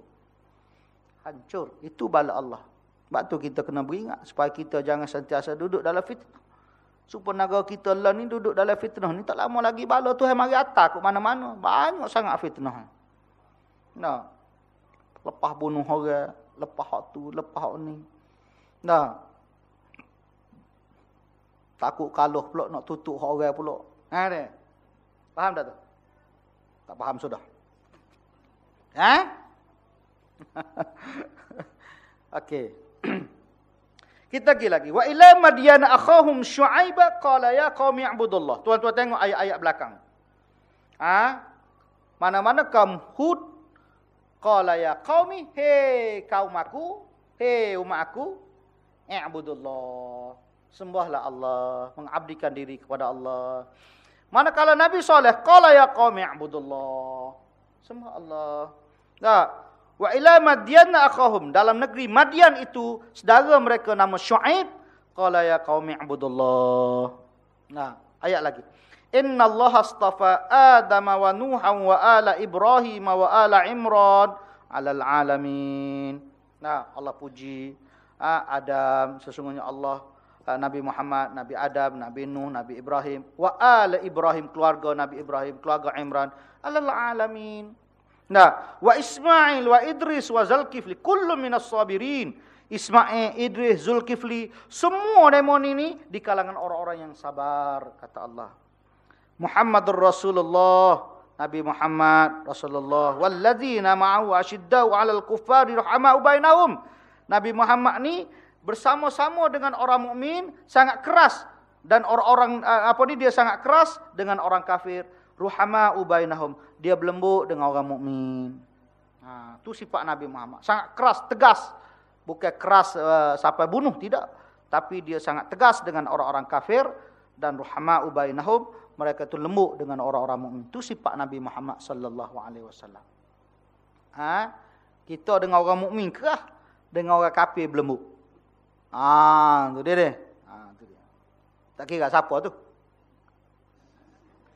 Hancur, itu bala Allah. Sebab tu kita kena beringat supaya kita jangan sentiasa duduk dalam fitnah. Supaya negara kita lah ni duduk dalam fitnah ni tak lama lagi bala Tuhan mari atas ke mana-mana. Banyak sangat fitnah. Nah. Lepas bunuh orang, lepas hak tu, lepas hak ni. Nah. Takut kaluh pula nak tutup orang pula. Ha ni. Faham tak tu? Tak faham sudah. Ha? Okey. Kita pergi lagi. Wa ila madyan akhahum syu'aib qala ya qaumi ibudullah. Tuan-tuan tengok ayat-ayat belakang. Ha? Mana-mana kaum Hud qala ya qaumi, hey kaum aku, hey umat aku, i'budullah. Sembahlah Allah, mengabdikan diri kepada Allah. Manakala Nabi soleh, qala ya qaumi i'budullah. Sembah Allah. Nah, wa ila madyan akhahum dalam negeri Madian itu saudara mereka nama Syuaib, qala ya qaumi i'budullah. Nah, ayat lagi. Inna Allah astafa Adam wa Nuhan wa ala Ibrahim wa ala Imran alal alamin. Nah, Allah puji Adam sesungguhnya Allah Nabi Muhammad, Nabi Adam, Nabi Nuh, Nabi Ibrahim, wa ala Ibrahim keluarga Nabi Ibrahim, keluarga Imran, alal alamin. Nah, wa Ismail wa Idris wa Zulkifli kullu minas sabirin. Ismail, Idris, Zulkifli, semua demon ini di kalangan orang-orang yang sabar kata Allah. Muhammadur Rasulullah Nabi Muhammad Rasulullah walladzina ma'ahu asyiddau 'alal kuffari rahamau bainahum Nabi Muhammad ni bersama-sama dengan orang mukmin sangat keras. Dan orang-orang eh, apa ni dia sangat keras dengan orang kafir. Ruhama ubainahum. Dia berlembut dengan orang mukmin. Ha tu sifat Nabi Muhammad. Sangat keras tegas. Bukan keras uh, sampai bunuh tidak. Tapi dia sangat tegas dengan orang-orang kafir. Dan ruhama'u bainahum mereka itu lembut dengan orang-orang mukmin. Itu sifat Nabi Muhammad sallallahu alaihi wasallam. Ha? Kita dengan orang mukmin kerah, dengan orang kafir berlembut. Ah, tu dia dia. Ah, tu dia. Tak kira siapa tu.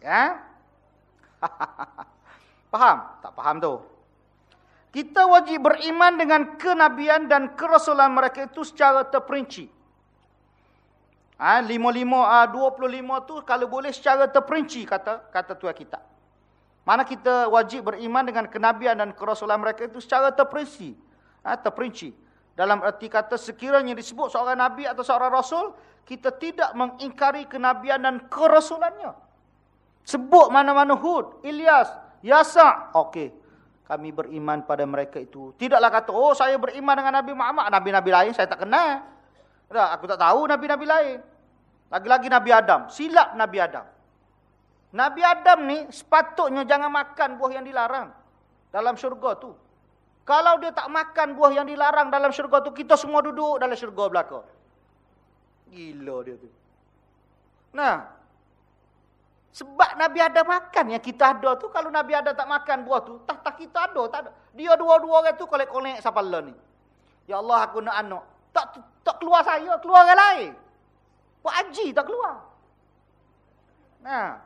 Ya? Faham? Tak faham tu. Kita wajib beriman dengan kenabian dan kerasulan mereka itu secara terperinci. Ha, lima lima, ah, dua puluh lima tu kalau boleh secara terperinci kata kata tuan kita. Mana kita wajib beriman dengan kenabian dan kerasulan mereka itu secara terperinci. Ha, terperinci. Dalam erti kata sekiranya disebut seorang nabi atau seorang rasul, kita tidak mengingkari kenabian dan kerasulannya. Sebut mana-mana Hud, Ilyas, Yasa. Okey. Kami beriman pada mereka itu. Tidaklah kata, oh saya beriman dengan Nabi Muhammad. Nabi-Nabi lain saya tak kenal. Aku tak tahu nabi-nabi lain. Lagi-lagi Nabi Adam. Silap Nabi Adam. Nabi Adam ni sepatutnya jangan makan buah yang dilarang dalam syurga tu. Kalau dia tak makan buah yang dilarang dalam syurga tu, kita semua duduk dalam syurga belakang. Gila dia tu. Nah, sebab Nabi Adam makan yang kita ada tu, kalau Nabi Adam tak makan buah tu, tak tak kita ada. Tak ada. Dia dua-dua orang tu kolek-kolek siapa ni. Ya Allah aku nak anak. Tak tak keluar saya, keluar orang lain. Buat haji tak keluar. Nah,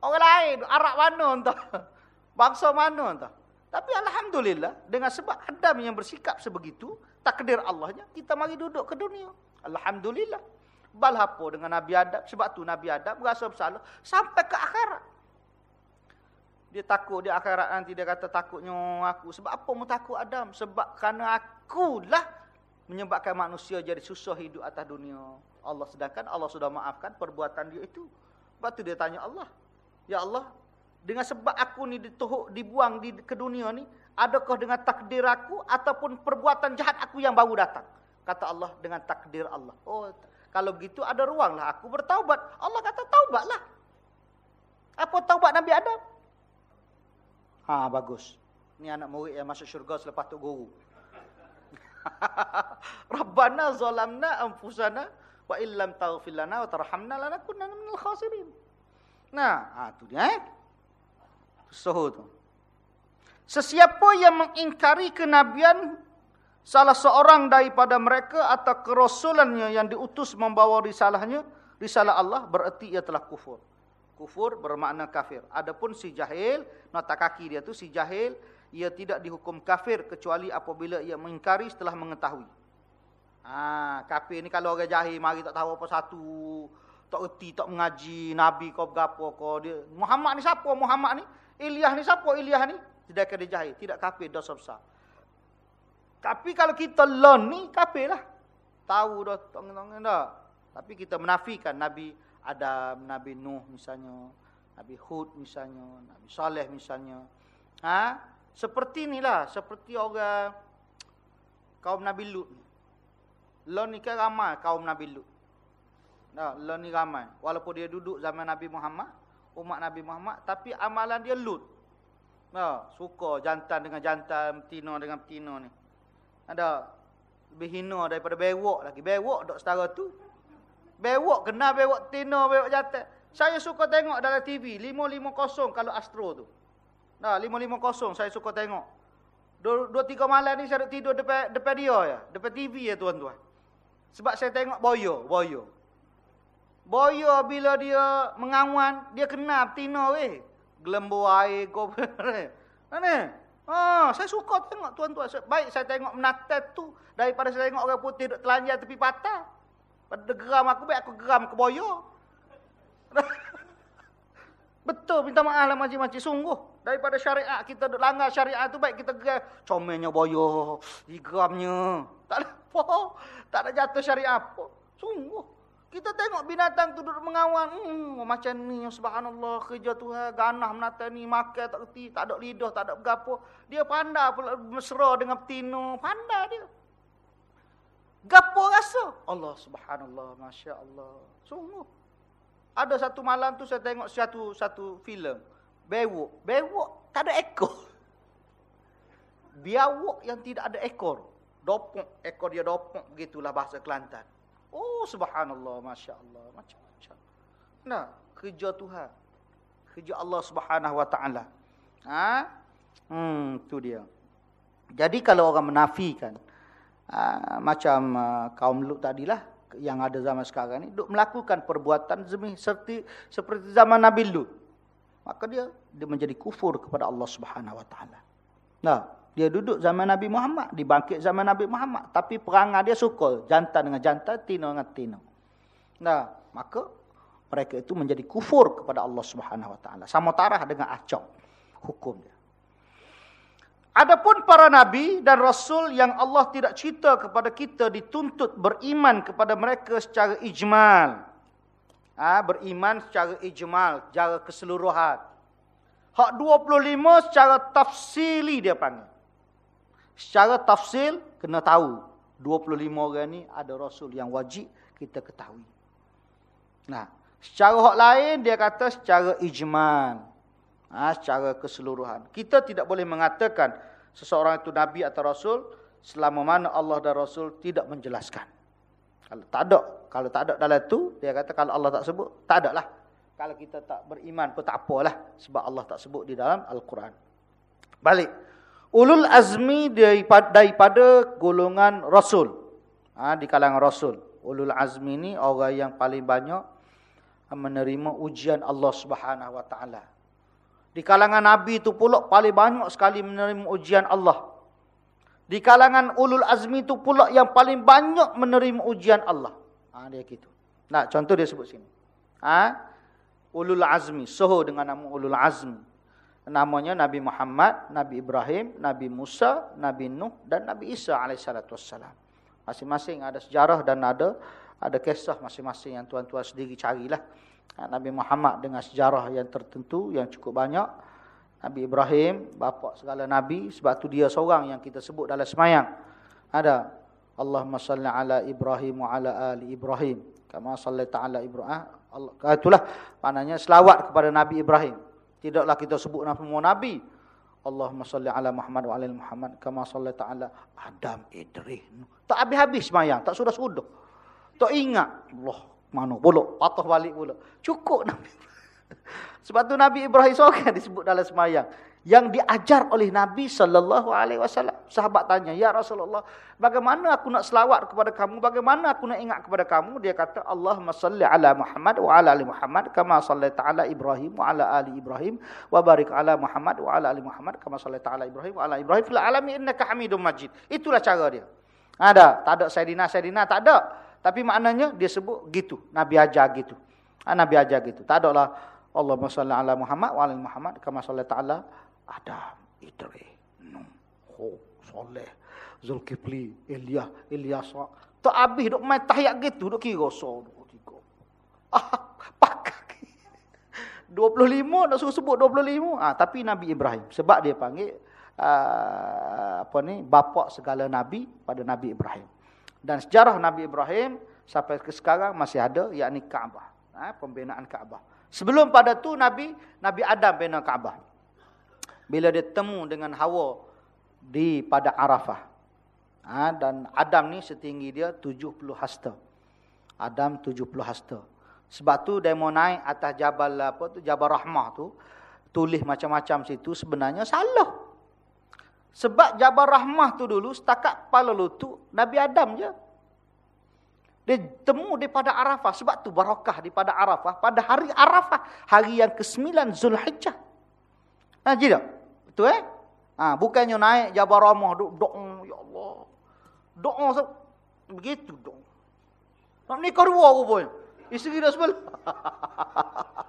orang lain, Arab mana entah. Bangsa mana entah. Tapi Alhamdulillah, dengan sebab Adam yang bersikap sebegitu, takdir Allahnya, kita mari duduk ke dunia. Alhamdulillah. Balhapo dengan Nabi Adam. Sebab tu Nabi Adam berasa bersalah. Sampai ke akhirat. Dia takut di akhirat nanti dia kata takutnya aku. Sebab apa mu takut Adam? Sebab kerana akulah menyebabkan manusia jadi susah hidup atas dunia. Allah sedangkan Allah sudah maafkan perbuatan dia itu. Sebab tu dia tanya Allah. Ya Allah, dengan sebab aku ni dituhuk, dibuang di, ke dunia ni, adakah dengan takdir aku ataupun perbuatan jahat aku yang baru datang? Kata Allah dengan takdir Allah. Oh, kalau begitu ada ruanglah aku bertaubat. Allah kata taubatlah. Apa taubat Nabi Adam? Ha, bagus. Ni anak murid yang masuk syurga selepas tu guru. Rabbana zalamna anfusana wa illam taghfir lana wa tarhamna lanakunanna minal khasirin. Nah, ha tu dia eh. Soho tu. Sesiapa yang mengingkari kenabian salah seorang daripada mereka atau kerasulannya yang diutus membawa risalahnya, risalah Allah bererti ia telah kufur. Kufur bermakna kafir. Adapun si jahil, nota kaki dia tu si jahil ia tidak dihukum kafir kecuali apabila ia mengingkari setelah mengetahui. Ha, kafir ni kalau orang jahil mari tak tahu apa satu, tak erti, tak mengaji, nabi kau berapa kau dia. Muhammad ni siapa Muhammad ni? Ilyah ni siapa Ilyah ni? Sedangkan dia jahil, tidak kafir dosa besar. Tapi kalau kita learn ni kafir lah. Tahu dah, tong-tong dah. Tapi kita menafikan Nabi Adam, Nabi Nuh misalnya, Nabi Hud misalnya, Nabi Saleh misalnya. Ha? Seperti inilah, seperti orang kaum Nabi Lut. Lo ni kan ramai kaum Nabi Lut. Nah, lo ni ramai. Walaupun dia duduk zaman Nabi Muhammad, umat Nabi Muhammad, tapi amalan dia Lut. Nah, suka jantan dengan jantan, betina dengan betina ni. Ada lebih hina daripada bewok lagi. Bewok dok setara tu. Bewok kena bewok betina, bewok jantan. Saya suka tengok dalam TV 550 kalau Astro tu. Nah, 550 saya suka tengok. Dua, dua tiga malam ni saya tidur depan depan dia ya, depan TV ya tuan-tuan. Sebab saya tengok boyo, boyo. Boyo bila dia mengawan, dia kena betina weh. Gelembu air go. Mana? Ah, saya suka tengok tuan-tuan. Baik saya tengok menatat tu daripada saya tengok orang putih duk telanjang tepi patah. Pada geram aku baik aku geram ke boyo. Betul minta maaf lah macam-macam sungguh. Daripada syariat kita duk langgar syariat tu baik kita geram comelnya boyo, digeramnya. Tak ada apa. Tak ada jatuh syariat apa. Sungguh. Kita tengok binatang tu duduk mengawan. Hmm, macam ni subhanallah kerja Tuhan ganah binatang ni makan tak reti, tak ada lidah, tak ada gapo. Dia pandai pula mesra dengan betina, pandai dia. Gapo rasa? Allah subhanallah, masya-Allah. Sungguh. Ada satu malam tu saya tengok satu satu filem. Bewok. Bewok tak ada ekor. Biawok yang tidak ada ekor. Dopok. Ekor dia dopok. Begitulah bahasa Kelantan. Oh subhanallah. Masya Allah. Macam-macam. Nah, kerja Tuhan. Kerja Allah Subhanahu Wa Taala. Ha? Hmm, tu dia. Jadi kalau orang menafikan uh, macam uh, kaum Lut tadilah yang ada zaman sekarang ni duk melakukan perbuatan zemi seperti seperti zaman Nabi Lut. Maka dia dia menjadi kufur kepada Allah Subhanahu Wa Taala. Nah, dia duduk zaman Nabi Muhammad, dibangkit zaman Nabi Muhammad, tapi perangai dia suka jantan dengan jantan, tino dengan tino. Nah, maka mereka itu menjadi kufur kepada Allah Subhanahu Taala. Sama tarah dengan acok hukum dia. Adapun para nabi dan rasul yang Allah tidak cerita kepada kita dituntut beriman kepada mereka secara ijmal. Ha, beriman secara ijmal, secara keseluruhan. Hak 25 secara tafsili dia panggil. Secara tafsil kena tahu 25 orang ni ada rasul yang wajib kita ketahui. Nah, secara hak lain dia kata secara ijmal. Ha, secara keseluruhan. Kita tidak boleh mengatakan seseorang itu Nabi atau Rasul selama mana Allah dan Rasul tidak menjelaskan. Kalau tak ada, kalau tak ada dalam itu, dia kata kalau Allah tak sebut, tak ada lah. Kalau kita tak beriman pun tak apalah. Sebab Allah tak sebut di dalam Al-Quran. Balik. Ulul azmi daripada, daripada golongan Rasul. Ha, di kalangan Rasul. Ulul azmi ni orang yang paling banyak menerima ujian Allah Subhanahu Wa Taala. Di kalangan Nabi itu pula paling banyak sekali menerima ujian Allah. Di kalangan ulul azmi itu pula yang paling banyak menerima ujian Allah. Ha, dia gitu. Nah, contoh dia sebut sini. Ha? Ulul azmi. Soho dengan nama ulul azmi. Namanya Nabi Muhammad, Nabi Ibrahim, Nabi Musa, Nabi Nuh dan Nabi Isa AS. Masing-masing ada sejarah dan ada ada kisah masing-masing yang tuan-tuan sendiri carilah. Ha, Nabi Muhammad dengan sejarah yang tertentu yang cukup banyak. Nabi Ibrahim, bapa segala nabi sebab tu dia seorang yang kita sebut dalam semayang. Ada Allahumma salli ala Ibrahim wa ala ali Ibrahim. Kama sallaita ala Ibrahim. Ha, Allah, itulah maknanya selawat kepada Nabi Ibrahim. Tidaklah kita sebut nama Nabi. Allahumma salli ala Muhammad wa ala Muhammad kama sallaita ala Adam Idris. Tak habis-habis semayang, tak sudah-sudah. Tak ingat Allah mana pula patah balik pula. Cukup Nabi. Sebab tu Nabi Ibrahim seorang disebut dalam semayang. Yang diajar oleh Nabi sallallahu alaihi wasallam. Sahabat tanya, "Ya Rasulullah, bagaimana aku nak selawat kepada kamu? Bagaimana aku nak ingat kepada kamu?" Dia kata, "Allahumma salli ala Muhammad wa ala ali Muhammad kama sallaita ala Ibrahim wa ala ali Ibrahim wa barik ala Muhammad wa ala ali Muhammad kama sallaita ala Ibrahim wa ala Ibrahim fil alamin innaka Hamidum Majid." Itulah cara dia. Ada, tak ada Sayyidina Sayyidina, tak ada. Tapi maknanya dia sebut gitu. Nabi ajar gitu. Ha, Nabi ajar gitu. Tak ada lah. Allahumma salli ala Muhammad wa ala Muhammad. Kama salli ta'ala. Adam, Idri, Nuh, Ho, Soleh, Zulkifli, Ilyah, Ilyasa. Tak habis duk main tahiyat gitu. Duk kira so. Ah, pakai. 25 nak suruh sebut 25. Ah, tapi Nabi Ibrahim. Sebab dia panggil. Uh, apa ni bapa segala nabi pada Nabi Ibrahim. Dan sejarah Nabi Ibrahim sampai ke sekarang masih ada yakni Kaabah, ha, pembinaan Kaabah. Sebelum pada tu Nabi Nabi Adam bina Kaabah. Bila dia temu dengan Hawa di pada Arafah. Ha, dan Adam ni setinggi dia 70 hasta. Adam 70 hasta. Sebab tu dia mau naik atas Jabal apa tu Jabal Rahmah tu tulis macam-macam situ sebenarnya salah. Sebab Jabal Rahmah tu dulu setakat kepala lutut Nabi Adam je. Dia temu daripada Arafah. Sebab tu barakah daripada Arafah. Pada hari Arafah. Hari yang ke-9 Zulhijjah. Ha, jadi tak? Betul eh? Ha, bukannya naik Jabal Rahmah. Doa, ya Allah. Doa. Begitu doa. Nak nikah dua rupanya. Isteri dah sebelah.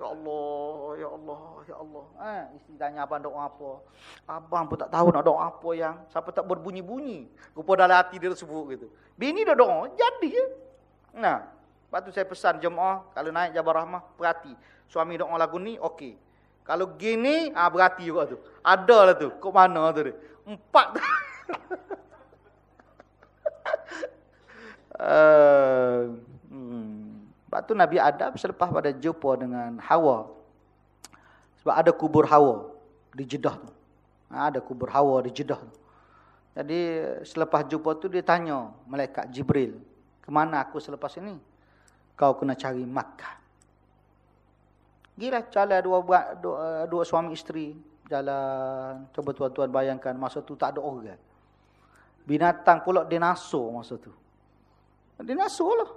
Ya Allah, ya Allah, ya Allah. Eh, isteri tanya abang doa apa? Abang pun tak tahu nak doa apa yang siapa tak berbunyi-bunyi. Rupa dalam hati dia sebut gitu. Bini dah doa, jadi ya. Nah, lepas tu saya pesan jemaah kalau naik Jabal Rahmah, perhati. Suami doa lagu ni, okey. Kalau gini, ah berhati juga tu. Ada lah tu. Kok mana tu dia? Empat uh, hmm. Tu Nabi Adam selepas pada jumpa dengan Hawa. Sebab ada kubur Hawa di Jeddah tu. Ha, ada kubur Hawa di Jeddah tu. Jadi selepas jumpa tu dia tanya malaikat Jibril. Kemana aku selepas ini? Kau kena cari Makkah. Gila jalan dua, dua, dua suami isteri. Jalan. Coba tuan-tuan bayangkan. Masa tu tak ada orang. Binatang pula dinosaur masa tu. Dinosaur lah.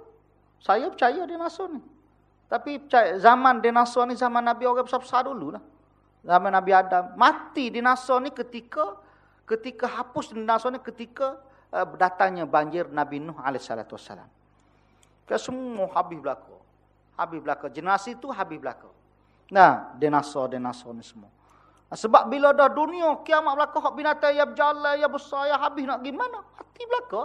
Saya percaya dinosaur ni. Tapi zaman dinosaur ni zaman Nabi orang besar-besar dulu lah. Zaman Nabi Adam. Mati dinosaur ni ketika ketika hapus dinosaur ni ketika uh, datangnya banjir Nabi Nuh AS. Ke semua habis belakang. Habis belakang. Generasi tu habis belakang. Nah, dinosaur-dinosaur ni semua. Sebab bila dah dunia kiamat belaka hak binatang yang berjalan, yang besar, yang habis nak gimana? Mati belaka.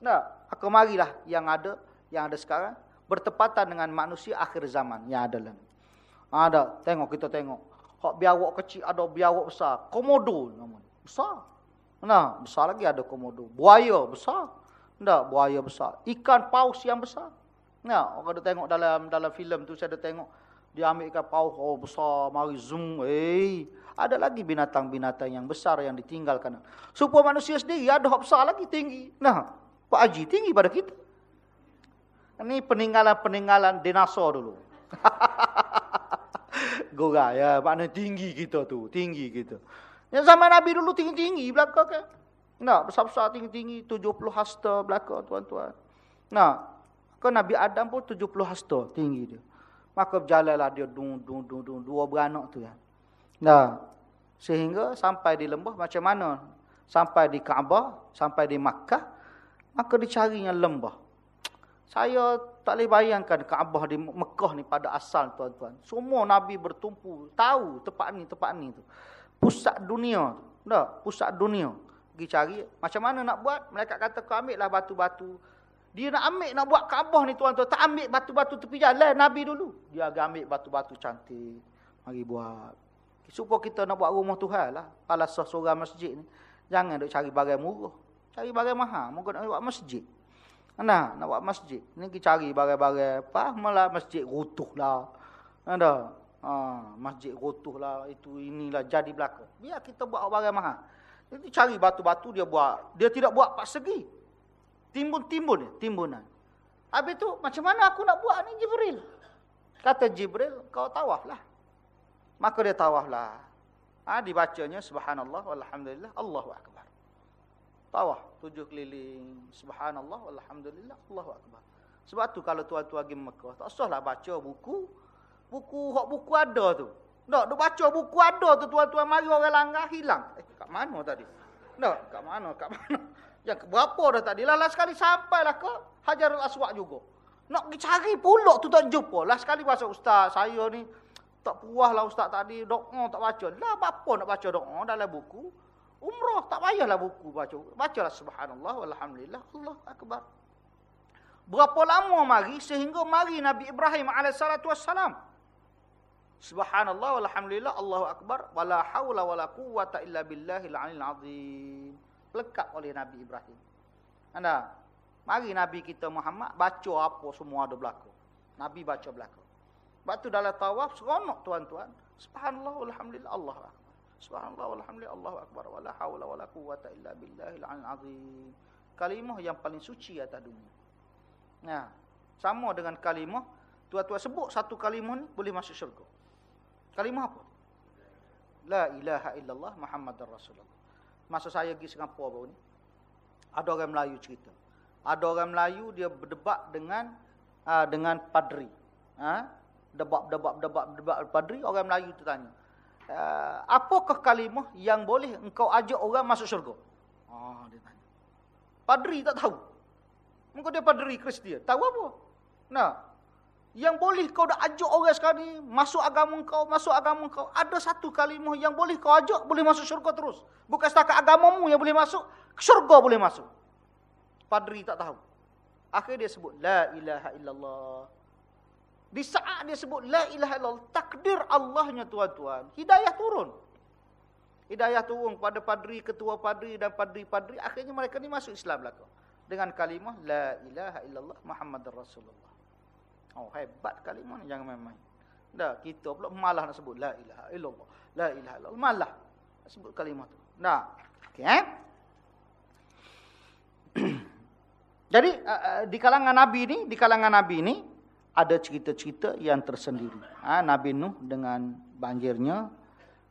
Nah, aku marilah yang ada, yang ada sekarang bertepatan dengan manusia akhir zaman yang ada. Ada, tengok kita tengok. Hak biawak kecil ada biawak besar, komodo namanya. Besar. Nah, besar lagi ada komodo. Buaya besar. Nah, buaya besar. Ikan paus yang besar. Nah, orang ada tengok dalam dalam filem tu saya ada tengok dia ambil ikan paus oh besar, mari zoom. Eh, ada lagi binatang-binatang yang besar yang ditinggalkan. Supaya manusia sendiri ada hak besar lagi tinggi. Nah, Pak Haji tinggi pada kita. Ini peninggalan-peninggalan dinosaur dulu. Gora ya, makna tinggi kita tu, tinggi kita. Yang zaman Nabi dulu tinggi-tinggi belakang kan. Nah, besar-besar tinggi-tinggi 70 hasta belakang tuan-tuan. Nah, ke Nabi Adam pun 70 hasta tinggi dia. Maka berjalanlah dia dung dung dung dung dua beranak tu ya. Nah, sehingga sampai di lembah macam mana? Sampai di Kaabah, sampai di Makkah, maka dicarinya lembah. Saya tak boleh bayangkan Kaabah di Mekah ni pada asal tuan-tuan. Semua nabi bertumpu, tahu tempat ni, tempat ni tu. Pusat dunia tu. Pusat dunia. Pergi cari macam mana nak buat? Mereka kata kau ambillah batu-batu dia nak ambil nak buat Kaabah ni tuan-tuan. Tak ambil batu-batu tepi jalan Nabi dulu. Dia agak ambil batu-batu cantik. Mari buat. Supaya kita nak buat rumah Tuhan lah. Kalau seorang masjid ni. Jangan duk cari barang murah. Cari barang mahal. Mungkin nak buat masjid. Nah, nak buat masjid. Ni kita cari barang-barang. Apa? Malah masjid rutuh lah. Ada. Ha, masjid rutuh lah. Itu inilah jadi belakang. Biar kita buat barang mahal. Dia cari batu-batu dia buat. Dia tidak buat pak segi. Timbun-timbun timbunan. Habis tu, macam mana aku nak buat ni Jibril? Kata Jibril, kau tawaf lah. Maka dia tawaf lah. Ha, dibacanya, subhanallah, walhamdulillah, Allahu Akbar. Tawaf, tujuh keliling, subhanallah, walhamdulillah, Allahu Akbar. Sebab tu kalau tuan-tuan pergi Mekah, tak usah lah baca buku. Buku, hak buku ada tu. Tak, dia baca buku ada tu tuan-tuan, mari orang langgar, hilang. Eh, kat mana tadi? Tak, kat mana, kat mana? Yang berapa dah tadi? Lah, sekali sampailah ke Hajarul Aswad juga. Nak pergi cari pulak tu tak jumpa. Lah sekali bahasa ustaz, saya ni tak puas lah ustaz tadi. Doa tak baca. Lah apa nak baca doa dalam buku? Umrah tak payahlah buku baca. Bacalah subhanallah walhamdulillah Allah akbar. Berapa lama mari sehingga mari Nabi Ibrahim wassalam. Subhanallah walhamdulillah Allahu akbar wala haula wala quwata illa billahil aliyil azim lekat oleh Nabi Ibrahim. Anda, mari Nabi kita Muhammad baca apa semua ada berlaku. Nabi baca berlaku. Sebab tu dalam tawaf seronok tuan-tuan. Subhanallah walhamdulillah Allah. Subhanallah walhamdulillah Allah akbar. Wala hawla wala quwata illa billahil azim. Kalimah yang paling suci atas dunia. Nah, sama dengan kalimah tuan-tuan sebut satu kalimah ni boleh masuk syurga. Kalimah apa? La ilaha illallah Muhammadar Rasulullah. Masa saya pergi Singapura baru ni. Ada orang Melayu cerita. Ada orang Melayu dia berdebat dengan uh, dengan padri. Ha? Debat, debat, debat, debat padri. Orang Melayu tu tanya. Uh, apakah kalimah yang boleh engkau ajak orang masuk syurga? Oh, dia tanya. Padri tak tahu. Mungkin dia padri Kristian. Tahu apa? Nah, yang boleh kau dah ajak orang sekali masuk agama kau, masuk agama kau. Ada satu kalimah yang boleh kau ajak, boleh masuk syurga terus. Bukan setakat agamamu yang boleh masuk, syurga boleh masuk. Padri tak tahu. Akhirnya dia sebut, La ilaha illallah. Di saat dia sebut, La ilaha illallah, takdir Allahnya tuan-tuan. Hidayah turun. Hidayah turun pada padri, ketua padri dan padri-padri. Akhirnya mereka ni masuk Islam belakang. Dengan kalimah, La ilaha illallah Muhammad Rasulullah. Oh hebat kalimah ni jangan main-main. Dah kita pula malah nak sebut la ilaha illallah. La ilaha illallah malah nak sebut kalimah tu. Dah. Okey eh? Jadi uh, uh, di kalangan nabi ni, di kalangan nabi ni ada cerita-cerita yang tersendiri. Ha, Nabi Nuh dengan banjirnya,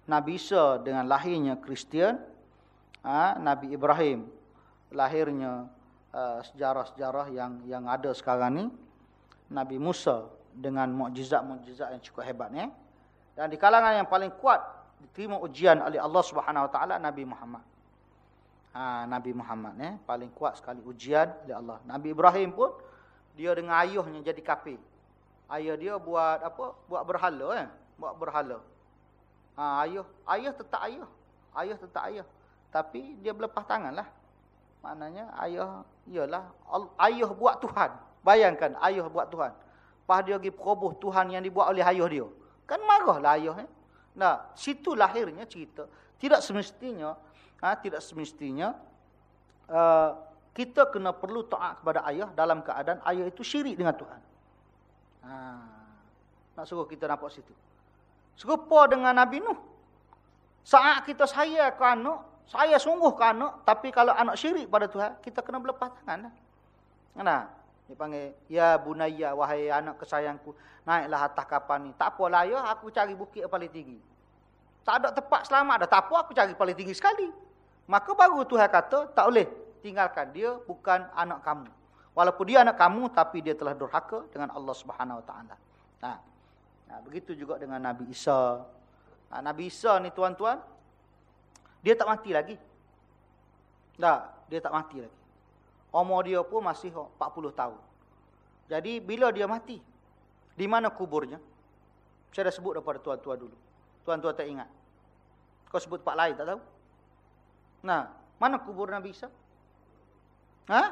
Nabi Isa dengan lahirnya Kristian, ha, Nabi Ibrahim lahirnya uh, sejarah-sejarah yang yang ada sekarang ni, Nabi Musa dengan mukjizat-mukjizat yang cukup hebat ni. Dan di kalangan yang paling kuat diterima ujian oleh Allah Subhanahu Wa Taala Nabi Muhammad. Ha, Nabi Muhammad ni paling kuat sekali ujian oleh Allah. Nabi Ibrahim pun dia dengan ayahnya jadi kafir ayah dia buat apa? Buat berhala kan? Buat berhala. Ha, ayah, ayah tetap ayah. Ayah tetap ayah. Tapi dia berlepas tanganlah. Maknanya ayah ialah ayah buat Tuhan. Bayangkan ayah buat Tuhan. Pas dia pergi peroboh Tuhan yang dibuat oleh ayah dia. Kan marahlah ayah eh? Nah, situ lahirnya cerita. Tidak semestinya, ha, tidak semestinya uh, kita kena perlu taat kepada ayah dalam keadaan ayah itu syirik dengan Tuhan. Ha. Nak suruh kita nampak situ. Serupa dengan Nabi Nuh. Saat kita saya ke anak, saya sungguh ke anak, tapi kalau anak syirik pada Tuhan, kita kena berlepas tangan. Nah, dia panggil, Ya bunaya, wahai anak kesayangku, naiklah atas kapal ni. Tak apalah ya, aku cari bukit paling tinggi. Tak ada tempat selamat, dah tak apa, aku cari paling tinggi sekali. Maka baru Tuhan kata, tak boleh tinggalkan dia, bukan anak kamu. Walaupun dia anak kamu tapi dia telah durhaka dengan Allah Subhanahu Wa Taala. Nah, nah, begitu juga dengan Nabi Isa. Nah, Nabi Isa ni tuan-tuan, dia tak mati lagi. Tak, dia tak mati lagi. Umur dia pun masih 40 tahun. Jadi bila dia mati, di mana kuburnya? Saya dah sebut daripada tuan-tuan dulu. Tuan-tuan tak ingat. Kau sebut tempat lain tak tahu? Nah, mana kubur Nabi Isa? Ha?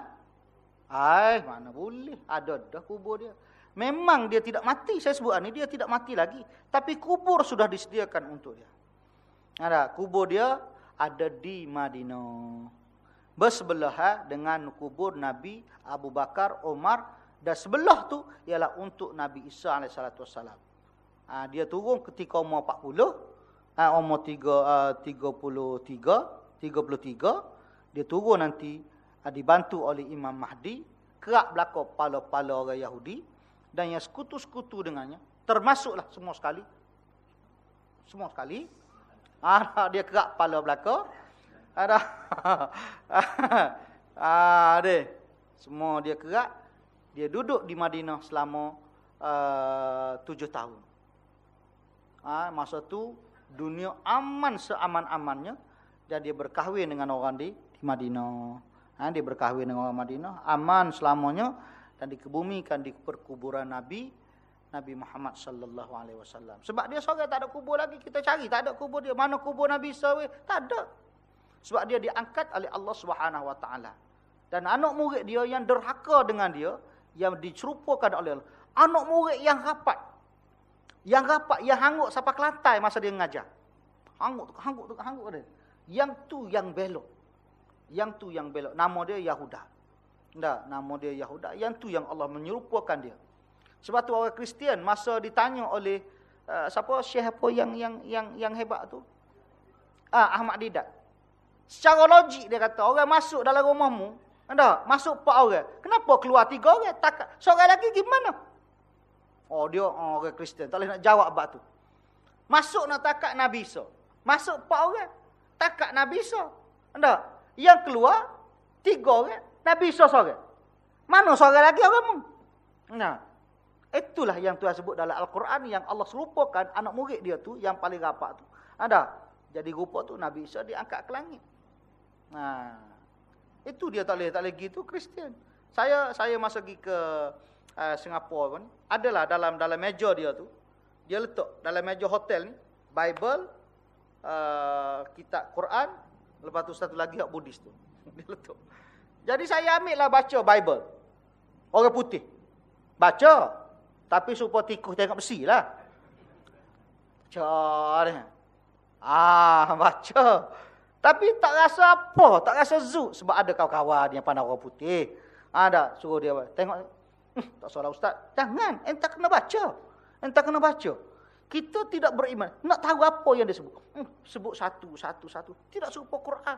Ai, mana boleh. Ada dah kubur dia. Memang dia tidak mati. Saya sebut ni dia tidak mati lagi. Tapi kubur sudah disediakan untuk dia. Ada kubur dia ada di Madinah. Bersebelahan dengan kubur Nabi Abu Bakar, Omar dan sebelah tu ialah untuk Nabi Isa alaihissalam. Ha, dia turun ketika umur 40, ha, umur 3 uh, 33, 33 dia turun nanti dibantu oleh Imam Mahdi, kerak belakang pala-pala orang Yahudi dan yang sekutu-sekutu dengannya, termasuklah semua sekali. Semua sekali. Ah dia kerak pala belakang. Ada. ah deh. Semua dia kerak. Dia duduk di Madinah selama uh, tujuh tahun. Ah masa tu dunia aman seaman-amannya dan dia berkahwin dengan orang di, di Madinah. Ha, dia berkahwin dengan orang Madinah. Aman selamanya. Dan dikebumikan di perkuburan Nabi. Nabi Muhammad sallallahu alaihi wasallam. Sebab dia seorang tak ada kubur lagi. Kita cari. Tak ada kubur dia. Mana kubur Nabi Isa? Tak ada. Sebab dia diangkat oleh Allah subhanahu wa ta'ala. Dan anak murid dia yang derhaka dengan dia. Yang dicerupakan oleh Allah. Anak murid yang rapat. Yang rapat. Yang hangut sampai kelantai masa dia mengajar. Hangut, hangut, hangut. Yang tu yang belok. Yang tu yang belok. Nama dia Yahuda. Tak, nama dia Yahuda. Yang tu yang Allah menyerupakan dia. Sebab tu orang Kristian masa ditanya oleh uh, siapa syekh apa yang yang yang yang hebat tu? Ah Ahmad Didat. Secara logik dia kata orang masuk dalam rumahmu, anda masuk empat orang. Kenapa keluar tiga orang? Tak seorang lagi gimana? Oh dia oh, orang Kristian tak boleh nak jawab bab tu. Masuk nak takat Nabi Isa. Masuk empat orang. Takat Nabi Isa. Anda yang keluar, tiga orang. Nabi Isa seorang. Mana seorang lagi orang Nah, itulah yang Tuhan sebut dalam Al-Quran yang Allah serupakan anak murid dia tu yang paling rapat tu. Ada. Jadi rupa tu Nabi Isa diangkat ke langit. Nah, itu dia tak boleh tak lagi tu Kristian. Saya saya masa pergi ke uh, Singapura pun, adalah dalam dalam meja dia tu, dia letak dalam meja hotel ni Bible, uh, kitab Quran, Lepas tu satu lagi hak Buddhis tu. Dia letup. Jadi saya ambil lah baca Bible. Orang putih. Baca. Tapi supaya tikus tengok besi lah. Baca. Ah, baca. Tapi tak rasa apa. Tak rasa zuk. Sebab ada kawan-kawan yang pandang orang putih. Ada. Suruh dia. Tengok. Tak salah ustaz. Jangan. Entah kena baca. Entah kena baca. Kita tidak beriman. Nak tahu apa yang dia sebut. Hmm, sebut satu, satu, satu. Tidak serupa Quran.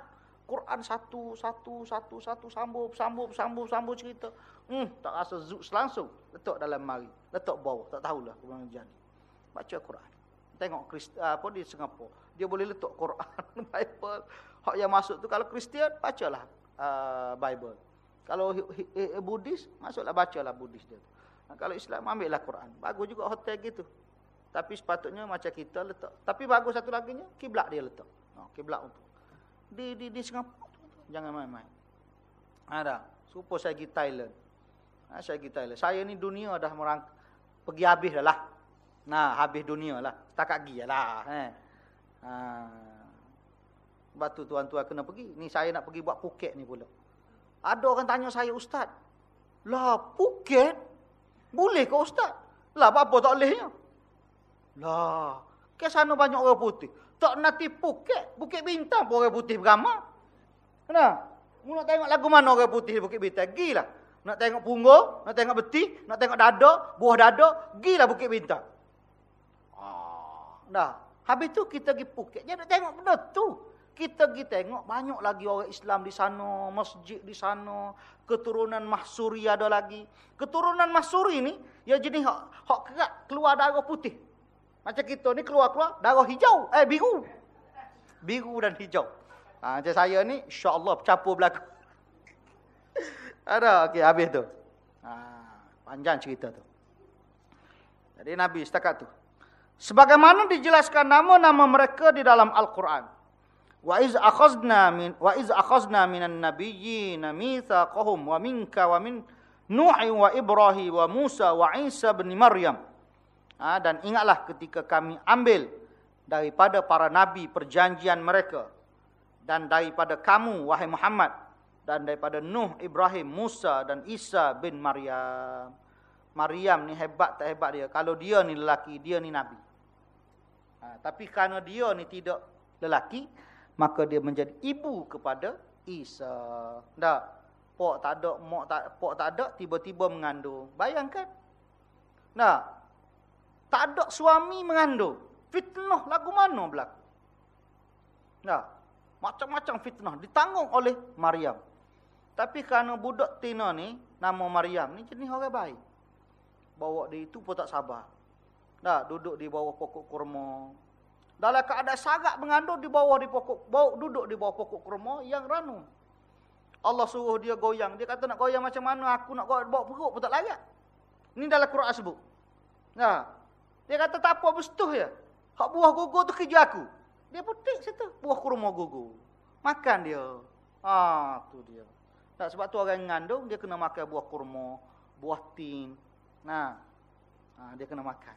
Quran satu, satu, satu, satu, sambung, sambung, sambung, sambung cerita. Hmm, tak rasa zuk langsung. Letak dalam mari. Letak bawah. Tak tahulah. Baca Quran. Tengok Kristi, apa di Singapura. Dia boleh letak Quran, Bible. Hak yang masuk tu kalau Kristian, bacalah uh, Bible. Kalau Buddhis, masuklah bacalah Buddhis dia. Kalau Islam, ambillah Quran. Bagus juga hotel gitu. Tapi sepatutnya macam kita letak. Tapi bagus satu lagi nya, kiblat dia letak. Oh, kiblat untuk di di di Singapura jangan main-main. Ada, supo saya pergi Thailand. Ha, saya pergi Thailand. Saya ni dunia dah merang pergi habis dah lah. Nah, habis dunia lah. Setakat pergi lah. Eh. Ha. Batu tuan-tuan kena pergi. Ni saya nak pergi buat Phuket ni pula. Ada orang tanya saya, Ustaz. Lah, Phuket? Boleh ke Ustaz? Lah, apa-apa tak bolehnya? Lah, ke sana banyak orang putih. Tak nanti Phuket. Bukit Bintang pun orang putih beramah. Kenapa? Nak tengok lagu mana orang putih di Bukit Bintang? Gilah. Nak tengok punggung, nak tengok beti, nak tengok dada, buah dada, gilah Bukit Bintang. Ah, dah. Habis tu kita pergi Phuket. Jadi tengok benda tu. Kita pergi tengok banyak lagi orang Islam di sana, masjid di sana, keturunan Mahsuri ada lagi. Keturunan Mahsuri ni ya jenis hak hak kerak keluar darah putih. Macam kita ni keluar-keluar darah hijau. Eh, biru. Biru dan hijau. Ha, macam saya ni, insyaAllah bercampur belakang. Ada, okey, habis tu. Ha, panjang cerita tu. Jadi Nabi setakat tu. Sebagaimana dijelaskan nama-nama mereka di dalam Al-Quran. Wa iz akhazna min wa iz akhazna minan nabiyyin mitsaqahum wa minka wa min Nuh wa Ibrahim wa Musa wa Isa bin Maryam. Ha, dan ingatlah ketika kami ambil daripada para nabi perjanjian mereka. Dan daripada kamu, wahai Muhammad. Dan daripada Nuh, Ibrahim, Musa dan Isa bin Maryam. Maryam ni hebat tak hebat dia. Kalau dia ni lelaki, dia ni nabi. Ha, tapi kerana dia ni tidak lelaki, maka dia menjadi ibu kepada Isa. Tak? Pok tak ada, mak tak, pok tak ada, tiba-tiba mengandung. Bayangkan. Tak? Tak ada suami mengandung. Fitnah lagu mana berlaku? Nah, macam-macam fitnah ditanggung oleh Maryam. Tapi kerana budak Tina ni, nama Maryam ni jenis orang baik. Bawa dia itu pun tak sabar. Dah duduk di bawah pokok kurma. Dalam keadaan sagak mengandung di bawah di pokok bawah duduk di bawah pokok kurma yang ranum. Allah suruh dia goyang. Dia kata nak goyang macam mana aku nak goyang bawa perut pun tak layak. Ini dalam Quran sebut. Nah, dia kata tak apa bestuh ya. Hak buah gugur tu kerja aku. Dia petik situ buah kurma gugur. Makan dia. Ah tu dia. Tak sebab tu orang ngandung dia kena makan buah kurma, buah tin. Nah. Ha, dia kena makan.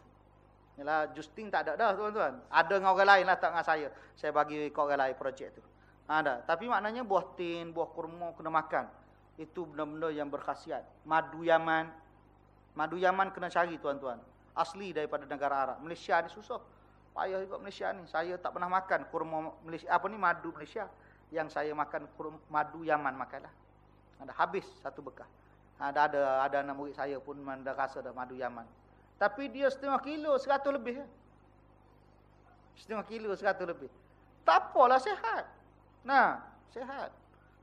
Yalah Justin tak ada dah tuan-tuan. Ada dengan orang lain lah tak dengan saya. Saya bagi ke orang lain projek tu. Ada. Ha, Tapi maknanya buah tin, buah kurma kena makan. Itu benda-benda yang berkhasiat. Madu Yaman. Madu Yaman kena cari tuan-tuan asli daripada negara Arab. Malaysia ni susah. Payah juga Malaysia ni. Saya tak pernah makan kurma Malaysia apa ni madu Malaysia. Yang saya makan kurma madu Yaman makanlah. Ada habis satu bekah. Ada ada ada anak murid saya pun manda rasa dah madu Yaman. Tapi dia setengah kilo, seratus lebih. Setengah kilo, seratus lebih. Tak apalah sehat. Nah, sehat.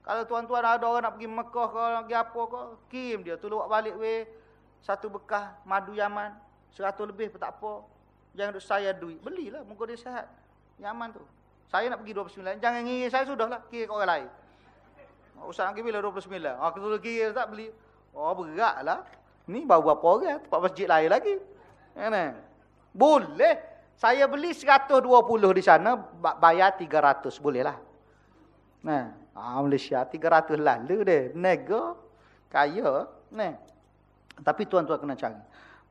Kalau tuan-tuan ada orang nak pergi Mekah ke, pergi apa ke, kirim dia. Tolong balik weh. Satu bekah madu Yaman. Seratus lebih pun tak apa. Jangan duk saya duit. Belilah. Muka dia sehat. Nyaman tu. Saya nak pergi 29. Jangan ngiri saya sudahlah. Kira ke orang lain. Ustaz nak pergi bila 29. Aku tu kira tak beli. Oh berat lah. Ni baru berapa orang. Tempat masjid lain lagi. Kan? Boleh. Saya beli 120 di sana. Bayar 300. Boleh lah. Nah, ah, Malaysia 300 lalu deh. Nego. Kaya. Nah. Tapi tuan-tuan kena cari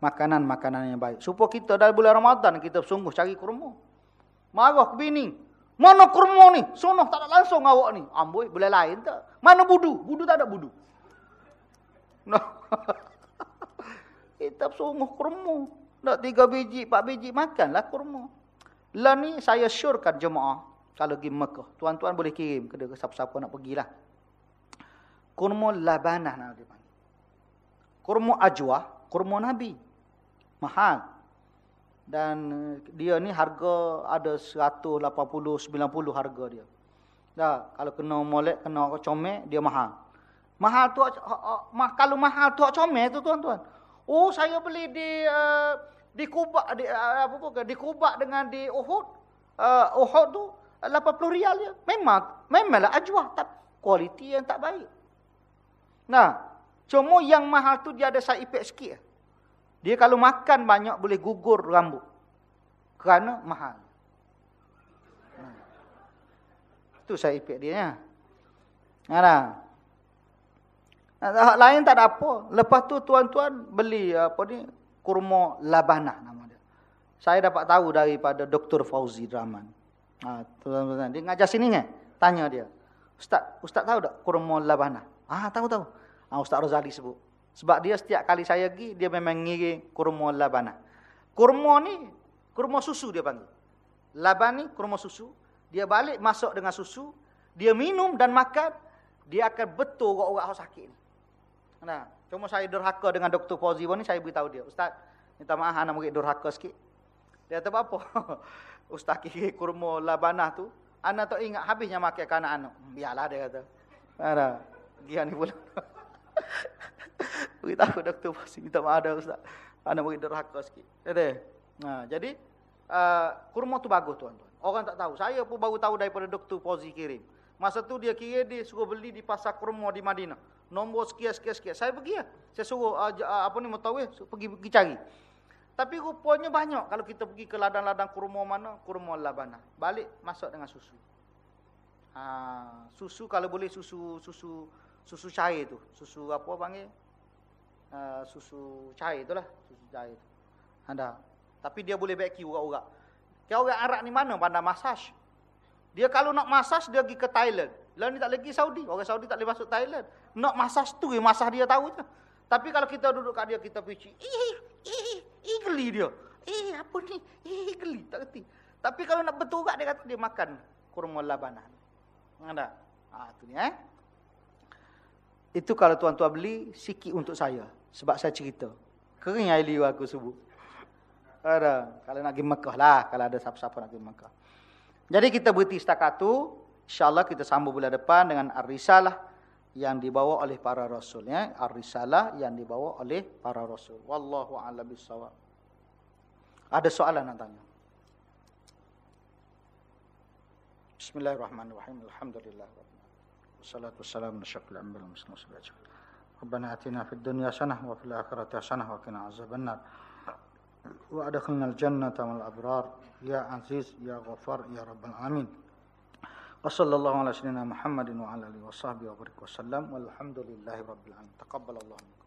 makanan-makanan yang baik. Supaya kita dalam bulan Ramadan kita sungguh cari kurma. Marah ke bini. Mana kurma ni? Sonoh tak ada langsung awak ni. Amboi, boleh lain tak? Mana budu? Budu tak ada budu. No. kita sungguh kurma. Nak tiga biji, empat biji, makanlah kurma. Lah ni saya syurkan jemaah. Kalau pergi Mekah. Tuan-tuan boleh kirim ke siapa-siapa nak pergilah. Kurma labanah nak dipanggil. Kurma ajwa, kurma Nabi mahal. Dan dia ni harga ada 180 90 harga dia. Dah, kalau kena molek, kena comel, dia mahal. Mahal tu mah kalau mahal tu comel tu tuan-tuan. Oh, saya beli di uh, di Kubak di uh, apa bukan di Kubak dengan di Uhud. Uh, Uhud tu 80 rial je. Memang memanglah ajwah tapi kualiti yang tak baik. Nah, cuma yang mahal tu dia ada side effect sikit. Dia kalau makan banyak boleh gugur rambut. Kerana mahal. Itu saya ipik dia. Ya. Ada. Hak lain tak ada apa. Lepas tu tuan-tuan beli apa ni kurma labanah nama dia. Saya dapat tahu daripada Dr. Fauzi Rahman. Ha, tuan-tuan, dia ngajar sini kan? Tanya dia. Ustaz, ustaz tahu tak kurma labanah? Ah, tahu tahu. Ah, Ustaz Rozali sebut. Sebab dia setiap kali saya pergi dia memang ngirim kurma labanah. Kurma ni kurma susu dia panggil. Laban ni kurma susu. Dia balik masuk dengan susu, dia minum dan makan, dia akan betul orang-orang sakit ni. Nah, cuma saya durhaka dengan Dr. Fauzi ni saya beritahu dia, "Ustaz, minta maaf anak murid durhaka sikit." Dia kata, "Apa?" Ustaz kiki kurma labanah tu, anak tak ingat habisnya makan ke anak-anak. Biarlah dia kata. Ada. Gian ni pula. Beritahu Dr. Fauzi minta maaf dah Ustaz. Anak murid durhaka sikit. Jadi, nah, jadi uh, kurma tu bagus tuan-tuan. Orang tak tahu. Saya pun baru tahu daripada Dr. Fauzi kirim. Masa tu dia kira dia suruh beli di pasar kurma di Madinah. Nombor sekian sekian sekian. Saya pergi lah. Saya suruh uh, apa ni mutawih pergi pergi cari. Tapi rupanya banyak kalau kita pergi ke ladang-ladang kurma mana, kurma labana. Balik masuk dengan susu. Ha, susu kalau boleh susu susu susu cair tu. Susu apa panggil? Uh, susu cair itulah, susu cair tu. Ada. Tapi dia boleh beki urat-urat. Kau orang Arab ni mana pandai masaj? Dia kalau nak masaj dia pergi ke Thailand. Lah ni tak lagi Saudi. Orang Saudi tak boleh masuk Thailand. Nak masaj tu yang masaj dia tahu je. Tapi kalau kita duduk kat dia kita pici, ih, ih, ih, geli dia. Eh, apa ni? Eh, geli, tak reti. Tapi kalau nak betul kat dia kata dia makan kurma labanan. Ada. Ah, tu ni eh. Itu kalau tuan-tuan beli sikit untuk saya sebab saya cerita. Kering air liu aku sebut. Ada. Kalau nak pergi Mekah lah. Kalau ada siapa-siapa nak pergi Mekah. Jadi kita berhenti setakat tu. InsyaAllah kita sambung bulan depan dengan Ar-Risalah yang dibawa oleh para Rasul. Ya. Ar-Risalah yang dibawa oleh para Rasul. Wallahu Wallahu'ala bisawab. Ada soalan nak tanya? Bismillahirrahmanirrahim. Alhamdulillah. Wassalatu wassalamu ala syafil ambil muslim wa. Rabbana atina fid dunya sanah wa fil akhirati sanah wa kina azabannar. Wa adakhilna jannata mal abrar. Ya Aziz, Ya Ghafar, Ya Rabbal Amin. Wassallallahu ala sayyidina Muhammadin wa ala alihi washabbihi wa barik wasallam. Walhamdulillahirabbil alamin. Taqabbalallahu